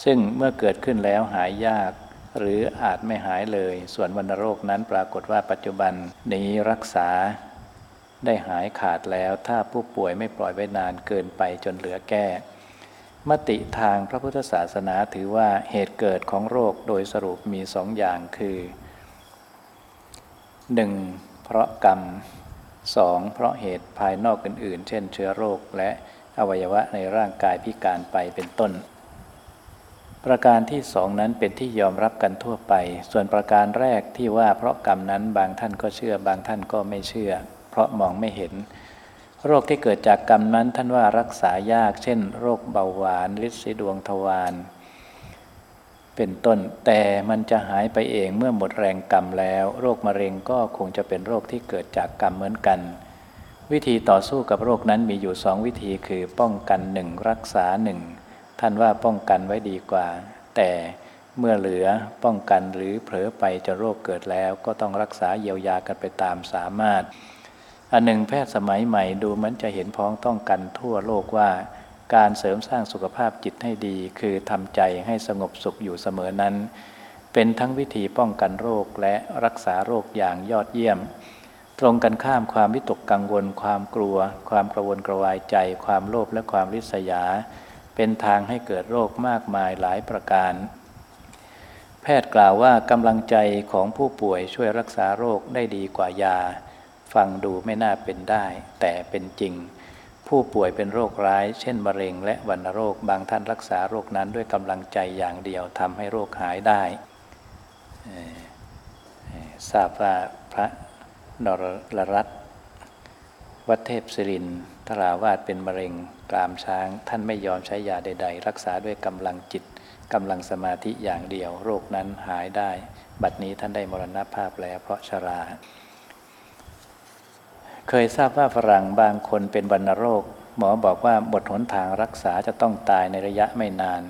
ซึ่งเมื่อเกิดขึ้นแล้วหายยาก หรืออาจไม่หายเลย ส่วนวัณโรคนั้นปรากฏว่าปัจจุบันนี้รักษาได้หายขาดแล้วถ้าผู้ป่วยไม่ปล่อยไว้นานเกินไปจนเหลือแก้ มติทางพระพุทธศาสนาถือว่าเหตุเกิดของโรคโดยสรุปมีสองอย่างคือ 1. เพราะกรรม 2. เพราะเหตุภายนอกอื่นๆ เช่นเชื้อโรคและ อวัยวะในร่างกายพิการไปเป็นต้น ประการที่สองนั้นเป็นที่ยอมรับกันทั่วไป ส่วนประการแรกที่ว่าเพราะกรรมนั้นบางท่านก็เชื่อบางท่านก็ไม่เชื่อ เพราะมองไม่เห็น โรคที่เกิดจากกรรมนั้นท่านว่ารักษายาก เช่น โรคเบาหวานลิสีดวงทวารเป็นต้นแต่มันจะหายไปเองเมื่อหมดแรงกรรมแล้ว โรคมะเร็งก็คงจะเป็นโรคที่เกิดจากกรรมเหมือนกัน วิธีต่อสู้กับโรคนั้นมีอยู่สองวิธีคือป้องกันหนึ่งรักษาหนึ่งท่านว่าป้องกันไว้ดีกว่า แต่เมื่อเหลือป้องกันหรือเผลอไปจะโรคเกิดแล้ว ก็ต้องรักษาเยียวยากันไปตามสามารถ อันหนึ่งแพทย์สมัยใหม่ดูมือนจะเห็นพ้องต้องกันทั่วโลกว่า การเสริมสร้างสุขภาพจิตให้ดี คือทำใจให้สงบสุขอยู่เสมอนั้น เป็นทั้งวิธีป้องกันโรคและรักษาโรคอย่างยอดเยี่ยม ตรงกันข้ามความวิตกกังวล ความกลัว ความกระวนกระวายใจ ความโลภและความริษยา เป็นทางให้เกิดโรคมากมายหลายประการ แพทย์กล่าวว่ากำลังใจของผู้ป่วยช่วยรักษาโรคได้ดีกว่ายา ฟังดูไม่น่าเป็นได้ แต่เป็นจริง ผู้ป่วยเป็นโรคร้าย เช่นมะเร็ง และวัณโรคบางท่านรักษาโรคนั้นด้วยกำลังใจอย่างเดียวทำให้โรคหายได้ทราบว่าพระ นรรัตวัดเทพศิรินทราวาสเป็นมะเร็งกรามช้าง ท่านไม่ยอมใช้ยาใด ๆ รักษาด้วยกำลังจิตกำลังสมาธิอย่างเดียว โรคนั้นหายได้ บัดนี้ท่านได้มรณภาพแล้วเพราะชรา เคยทราบว่าฝรั่งบางคนเป็นวัณโรค หมอบอกว่าบทหนทางรักษาจะต้องตายในระยะไม่นาน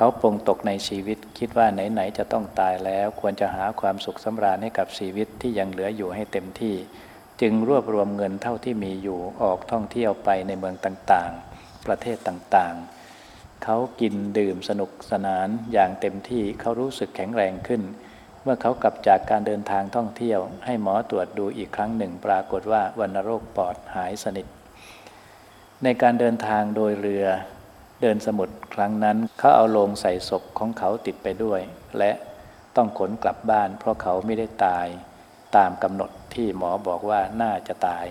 เขาปรงตกในชีวิต คิดว่าไหนๆจะต้องตายแล้ว ควรจะหาความสุขสำราญให้กับชีวิตที่ยังเหลืออยู่ให้เต็มที่ จึงรวบรวมเงินเท่าที่มีอยู่ออกท่องเที่ยวไปในเมืองต่างๆ ประเทศต่างๆ เขากินดื่มสนุกสนานอย่างเต็มที่เขารู้สึกแข็งแรงขึ้น เมื่อเขากลับจากการเดินทางท่องเที่ยว ให้หมอตรวจดูอีกครั้งหนึ่งปรากฏว่าวัณโรคปอดหายสนิทในการเดินทางโดยเรือ เดินสมุทรครั้งนั้นเขาเอาโลงใส่ศพของเขาติดไปด้วย และต้องขนกลับบ้าน เพราะเขาไม่ได้ตายตามกำหนดที่หมอบอกว่าน่าจะตาย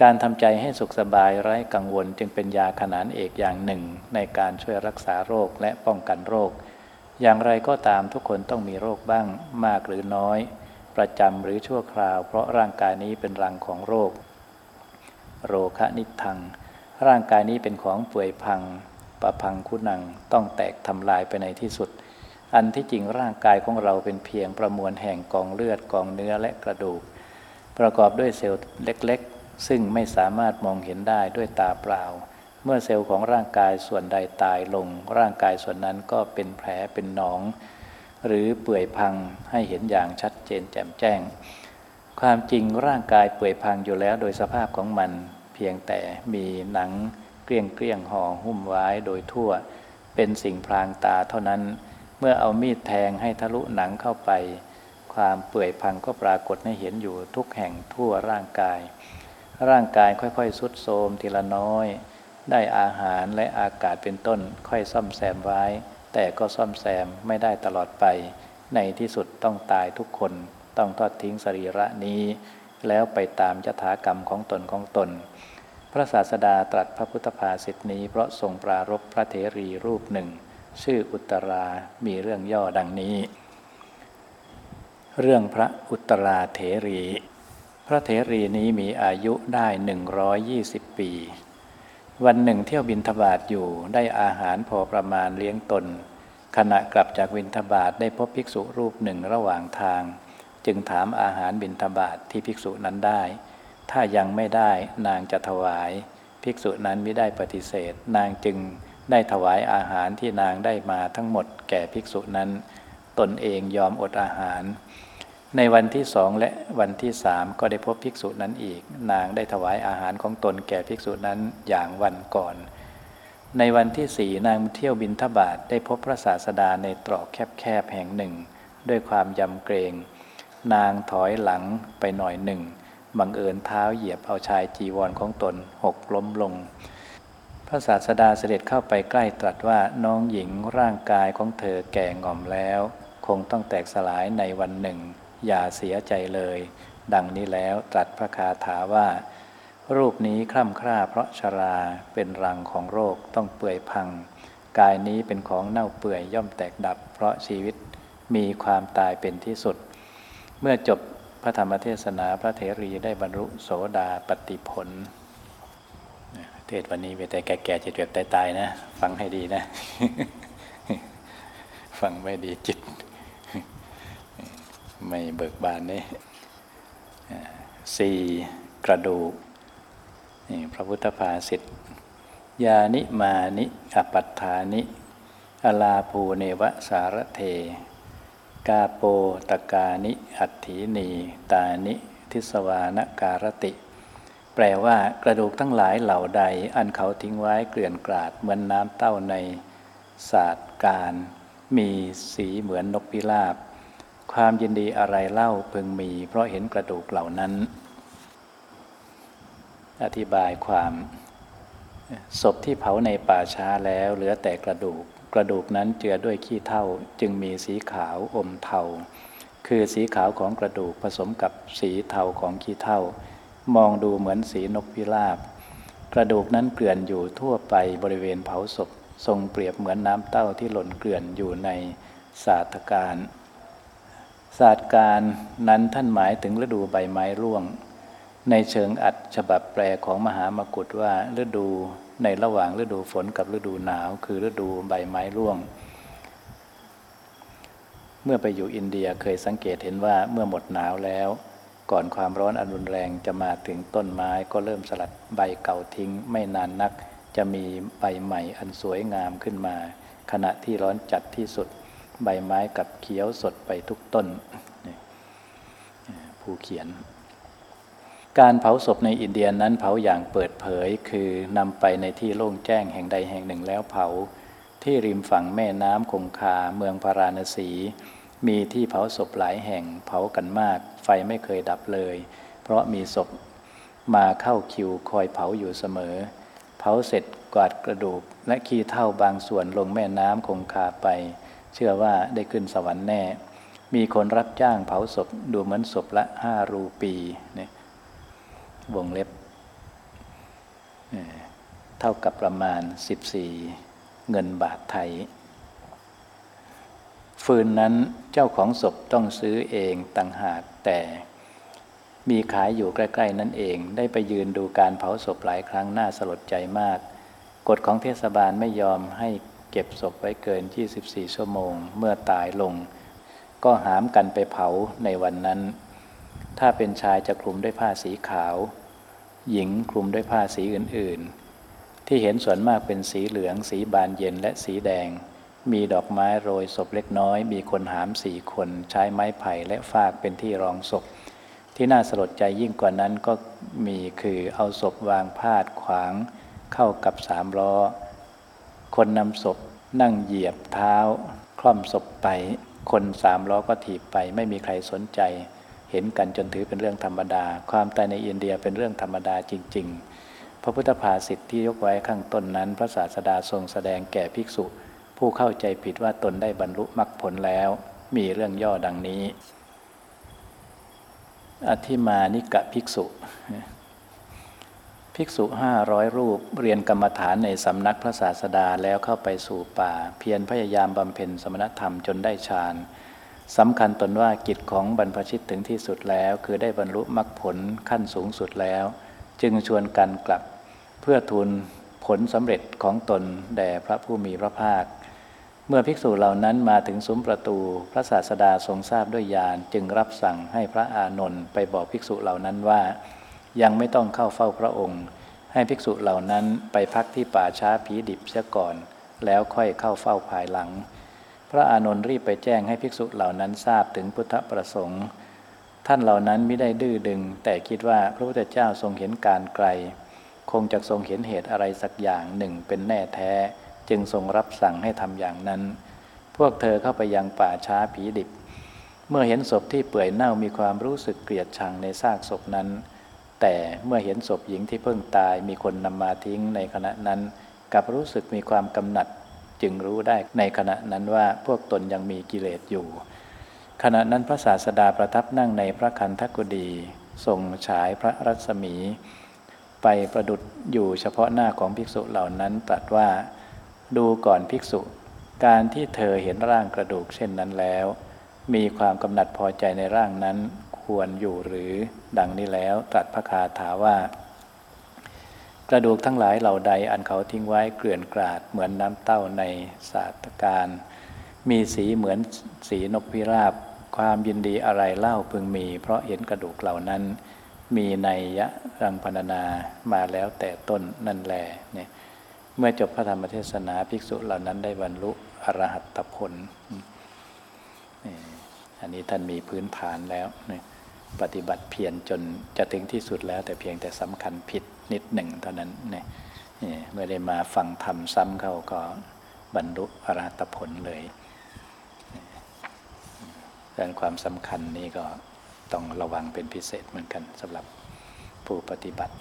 การทำใจให้สุขสบายไร้กังวลจึงเป็นยาขนานเอกอย่างหนึ่ง ในการช่วยรักษาโรคและป้องกันโรค อย่างไรก็ตามทุกคนต้องมีโรคบ้างมากหรือน้อย ประจำหรือชั่วคราว เพราะร่างกายนี้เป็นรังของโรค โรคะนิทัง ร่างกายนี้เป็นของป่วยพัง ประพังคุณังต้องแตกทำลายไปในที่สุด อันที่จริงร่างกายของเราเป็นเพียงประมวลแห่งกองเลือดกองเนื้อและกระดูก ประกอบด้วยเซลล์เล็กๆ ซึ่งไม่สามารถมองเห็นได้ด้วยตาเปล่า เมื่อเซลล์ของร่างกายส่วนใดตายลง ร่างกายส่วนนั้นก็เป็นแผลเป็นหนอง หรือเปื่อยพังให้เห็นอย่างชัดเจนแจ่มแจ้ง ความจริงร่างกายเปื่อยพังอยู่แล้วโดยสภาพของมันเพียงแต่มีหนัง เกลี้ยงเกลี้ยงห่อหุ้มไว้โดยทั่ว เป็นสิ่งพรางตาเท่านั้น เมื่อเอามีดแทงให้ทะลุหนังเข้าไป ความเปื่อยพังก็ปรากฏให้เห็นอยู่ทุกแห่งทั่วร่างกาย ร่างกายค่อยๆ สุดโทมทีละน้อย ได้อาหารและอากาศเป็นต้นค่อยซ่อมแซมไว้ แต่ก็ซ่อมแซมไม่ได้ตลอดไป ในที่สุดต้องตายทุกคนต้องทอดทิ้งสรีระนี้ แล้วไปตามยถากรรมของตนของตน พระศาสดาตรัสพระพุทธภาษิตนี้เพราะทรงปรารบพระเถรีรูปหนึ่ง ชื่ออุตรามีเรื่องย่อดังนี้ เรื่องพระอุตราเถรี พระเถรีนี้มีอายุได้หนึ่งร้อยยี่สิบปี วันหนึ่งเที่ยวบินทบาทอยู่ได้อาหารพอประมาณเลี้ยงตน ขณะกลับจากบินทบาทได้พบภิกษุรูปหนึ่งระหว่างทาง จึงถามอาหารบินทบาทที่ภิกษุนั้นได้ ถ้ายังไม่ได้นางจะถวาย ภิกษุนั้นไม่ได้ปฏิเสธ นางจึงได้ถวายอาหารที่นางได้มาทั้งหมดแก่ภิกษุนั้น ตนเองยอมอดอาหาร ในวันที่สองและวันที่สามก็ได้พบภิกษุนั้นอีก นางได้ถวายอาหารของตนแก่ภิกษุนั้นอย่างวันก่อน ในวันที่สี่นางเที่ยวบินทบาทได้พบพระศาสดาในตรอกแคบๆแห่งหนึ่ง ด้วยความยำเกรง นางถอยหลังไปหน่อยหนึ่ง บังเอิญเท้าเหยียบเอาชายจีวรของตนหกล้มลง พระศาสดาเสด็จเข้าไปใกล้ตรัสว่าน้องหญิงร่างกายของเธอแก่ง่อมแล้ว คงต้องแตกสลายในวันหนึ่ง อย่าเสียใจเลย ดังนี้แล้วตรัสพระคาถาว่า รูปนี้คล่ำคร่าเพราะชราเป็นรังของโรคต้องเปื่อยพัง กายนี้เป็นของเน่าเปื่อยย่อมแตกดับ เพราะชีวิตมีความตายเป็นที่สุด เมื่อจบ พระธรรมเทศนาพระเถรีได้บรรลุโสดาปติผล เทศวันนี้เวแต่แก่ๆจะเจ็บตายๆนะ ฟังให้ดีนะ ฟังไม่ดีจิต ไม่เบิกบานนี่สี่กระดูกนี่พระพุทธภาษิตยานิมานิอปัฏฐานิ อลาภูเนวสารเท กาโปตกานิอัตถีนี ตานิ ทิสวานการติ แปลว่ากระดูกทั้งหลายเหล่าใด อันเขาทิ้งไว้เกลื่อนกลาดเหมือนน้ำเต้าในศาสตร์การ มีสีเหมือนนกพิราบ ความยินดีอะไรเล่าพึงมี เพราะเห็นกระดูกเหล่านั้น อธิบายความศพที่เผาในป่าช้าแล้วเหลือแต่กระดูก กระดูกนั้นเจือด้วยขี้เท่าจึงมีสีขาวอมเทา คือสีขาวของกระดูกผสมกับสีเทาของขี้เท่า มองดูเหมือนสีนกพิราบ กระดูกนั้นเกลื่อนอยู่ทั่วไปบริเวณเผาศพ ทรงเปรียบเหมือนน้ำเต้าที่หล่นเกลื่อนอยู่ในศาสตรการศาสตร์การนั้นท่านหมายถึงฤดูใบไม้ร่วง ในเชิงอัดฉบับแปลของมหามกุฏว่าฤดู ในระหว่างฤดูฝนกับฤดูหนาว คือฤดูใบไม้ร่วง เมื่อไปอยู่อินเดียเคยสังเกตเห็นว่าเมื่อหมดหนาวแล้ว ก่อนความร้อนอันรุนแรงจะมาถึงต้นไม้ก็เริ่มสลัดใบเก่าทิ้ง ไม่นานนัก จะมีใบใหม่อันสวยงามขึ้นมา ขณะที่ร้อนจัดที่สุด ใบไม้กับเขียวสดไปทุกต้น ผู้เขียน การเผาศพในอินเดียนั้นเผาอย่างเปิดเผยคือนำไปในที่โล่งแจ้งแห่งใดแห่งหนึ่งแล้วเผา ที่ริมฝั่งแม่น้ำคงคาเมืองพาราณสี มีที่เผาศพหลายแห่งเผากันมาก ไฟไม่เคยดับเลย เพราะมีศพมาเข้าคิวคอยเผาอยู่เสมอ เผาเสร็จกวาดกระดูก และขี้เท่าบางส่วนลงแม่น้ำคงคาไป เชื่อว่าได้ขึ้นสวรรค์แน่ มีคนรับจ้างเผาศพดูเหมือนศพละห้ารูปีเนี่ย วงเล็บ เท่ากับประมาณ 14 เงินบาทไทย ฟืนนั้นเจ้าของศพต้องซื้อเองต่างหากแต่มีขายอยู่ใกล้ ๆ นั่นเอง ได้ไปยืนดูการเผาศพหลายครั้งน่าสลดใจมาก กฎของเทศบาลไม่ยอมให้เก็บศพไว้เกิน 24 ชั่วโมง เมื่อตายลง ก็หามกันไปเผาในวันนั้น ถ้าเป็นชายจะคลุมด้วยผ้าสีขาว หญิงคลุมด้วยผ้าสีอื่นๆ ที่เห็นส่วนมากเป็นสีเหลือง สีบานเย็นและสีแดง มีดอกไม้โรยศพเล็กน้อย มีคนหามสี่คนใช้ไม้ไผ่และฟากเป็นที่รองศพ ที่น่าสลดใจยิ่งกว่านั้นก็มีคือเอาศพวางพาดขวางเข้ากับสามล้อ คนนำศพนั่งเหยียบเท้า คล่อมศพไป คนสามล้อก็ถีบไปไม่มีใครสนใจ เห็นกันจนถือเป็นเรื่องธรรมดา ความตายในอินเดียเป็นเรื่องธรรมดาจริง ๆ พระพุทธภาษิตที่ยกไว้ข้างต้นนั้น พระศาสดาทรงแสดงแก่ภิกษุ ผู้เข้าใจผิดว่าตนได้บรรลุมรรคผลแล้ว มีเรื่องย่อดังนี้ อธิมานิกะภิกษุ ภิกษุห้าร้อยรูปเรียนกรรมฐานในสำนักพระศาสดาแล้วเข้าไปสู่ป่า เพียรพยายามบำเพ็ญสมณธรรมจนได้ฌาน สำคัญตนว่ากิจของบรรพชิตถึงที่สุดแล้ว คือได้บรรลุมรรคผลขั้นสูงสุดแล้ว จึงชวนกันกลับ เพื่อทูลผลสำเร็จของตนแด่พระผู้มีพระภาค เมื่อภิกษุเหล่านั้นมาถึงซุ้มประตู พระศาสดาทรงทราบด้วยญาณจึงรับสั่งให้พระอานนท์ไปบอกภิกษุเหล่านั้นว่า ยังไม่ต้องเข้าเฝ้าพระองค์ ให้ภิกษุเหล่านั้นไปพักที่ป่าช้าผีดิบเสียก่อน แล้วค่อยเข้าเฝ้าภายหลัง พระอานนท์รีบไปแจ้งให้ภิกษุเหล่านั้นทราบถึงพุทธประสงค์ ท่านเหล่านั้นไม่ได้ดื้อดึง แต่คิดว่าพระพุทธเจ้าทรงเห็นการไกล คงจะทรงเห็นเหตุอะไรสักอย่างหนึ่งเป็นแน่แท้ จึงทรงรับสั่งให้ทำอย่างนั้น พวกเธอเข้าไปยังป่าช้าผีดิบ เมื่อเห็นศพที่เปื่อยเน่ามีความรู้สึกเกลียดชังในซากศพนั้น แต่เมื่อเห็นศพหญิงที่เพิ่งตายมีคนนำมาทิ้งในขณะนั้นกลับรู้สึกมีความกำหนัด จึงรู้ได้ในขณะนั้นว่าพวกตนยังมีกิเลสอยู่ ขณะนั้นพระศาสดาประทับนั่งในพระคันธกุฎีทรงฉายพระรัศมี ไปประดุดอยู่เฉพาะหน้าของภิกษุเหล่านั้นตรัสว่า ดูก่อนภิกษุ การที่เธอเห็นร่างกระดูกเช่นนั้นแล้ว มีความกำหนัดพอใจในร่างนั้นควรอยู่หรือ ดังนี้แล้วตรัสพระคาถาว่า กระดูกทั้งหลายเหล่าใดอันเขาทิ้งไว้เกลื่อนกราดเหมือนน้ำเต้าในสาสตการ มีสีเหมือนสีนกพิราบ ความยินดีอะไรเล่าพึงมี เพราะเห็นกระดูกเหล่านั้น มีในยะรังพรรณนามาแล้วแต่ต้นนั่นแลเนี่ยเมื่อจบพระธรรมเทศนาภิกษุเหล่านั้นได้บรรลุอรหัตผลนี่อันนี้ท่านมีพื้นฐานแล้ว ปฏิบัติเพียรจนจะถึงที่สุดแล้วแต่เพียงแต่สำคัญผิด นิดหนึ่งเท่านั้นเนี่ยนี่เมื่อได้มาฟังธรรมซ้ำเขาก็บรรลุอรหัตผลเลยดังนั้นความสำคัญนี้ก็ต้องระวังเป็นพิเศษเหมือนกันสำหรับผู้ปฏิบัติ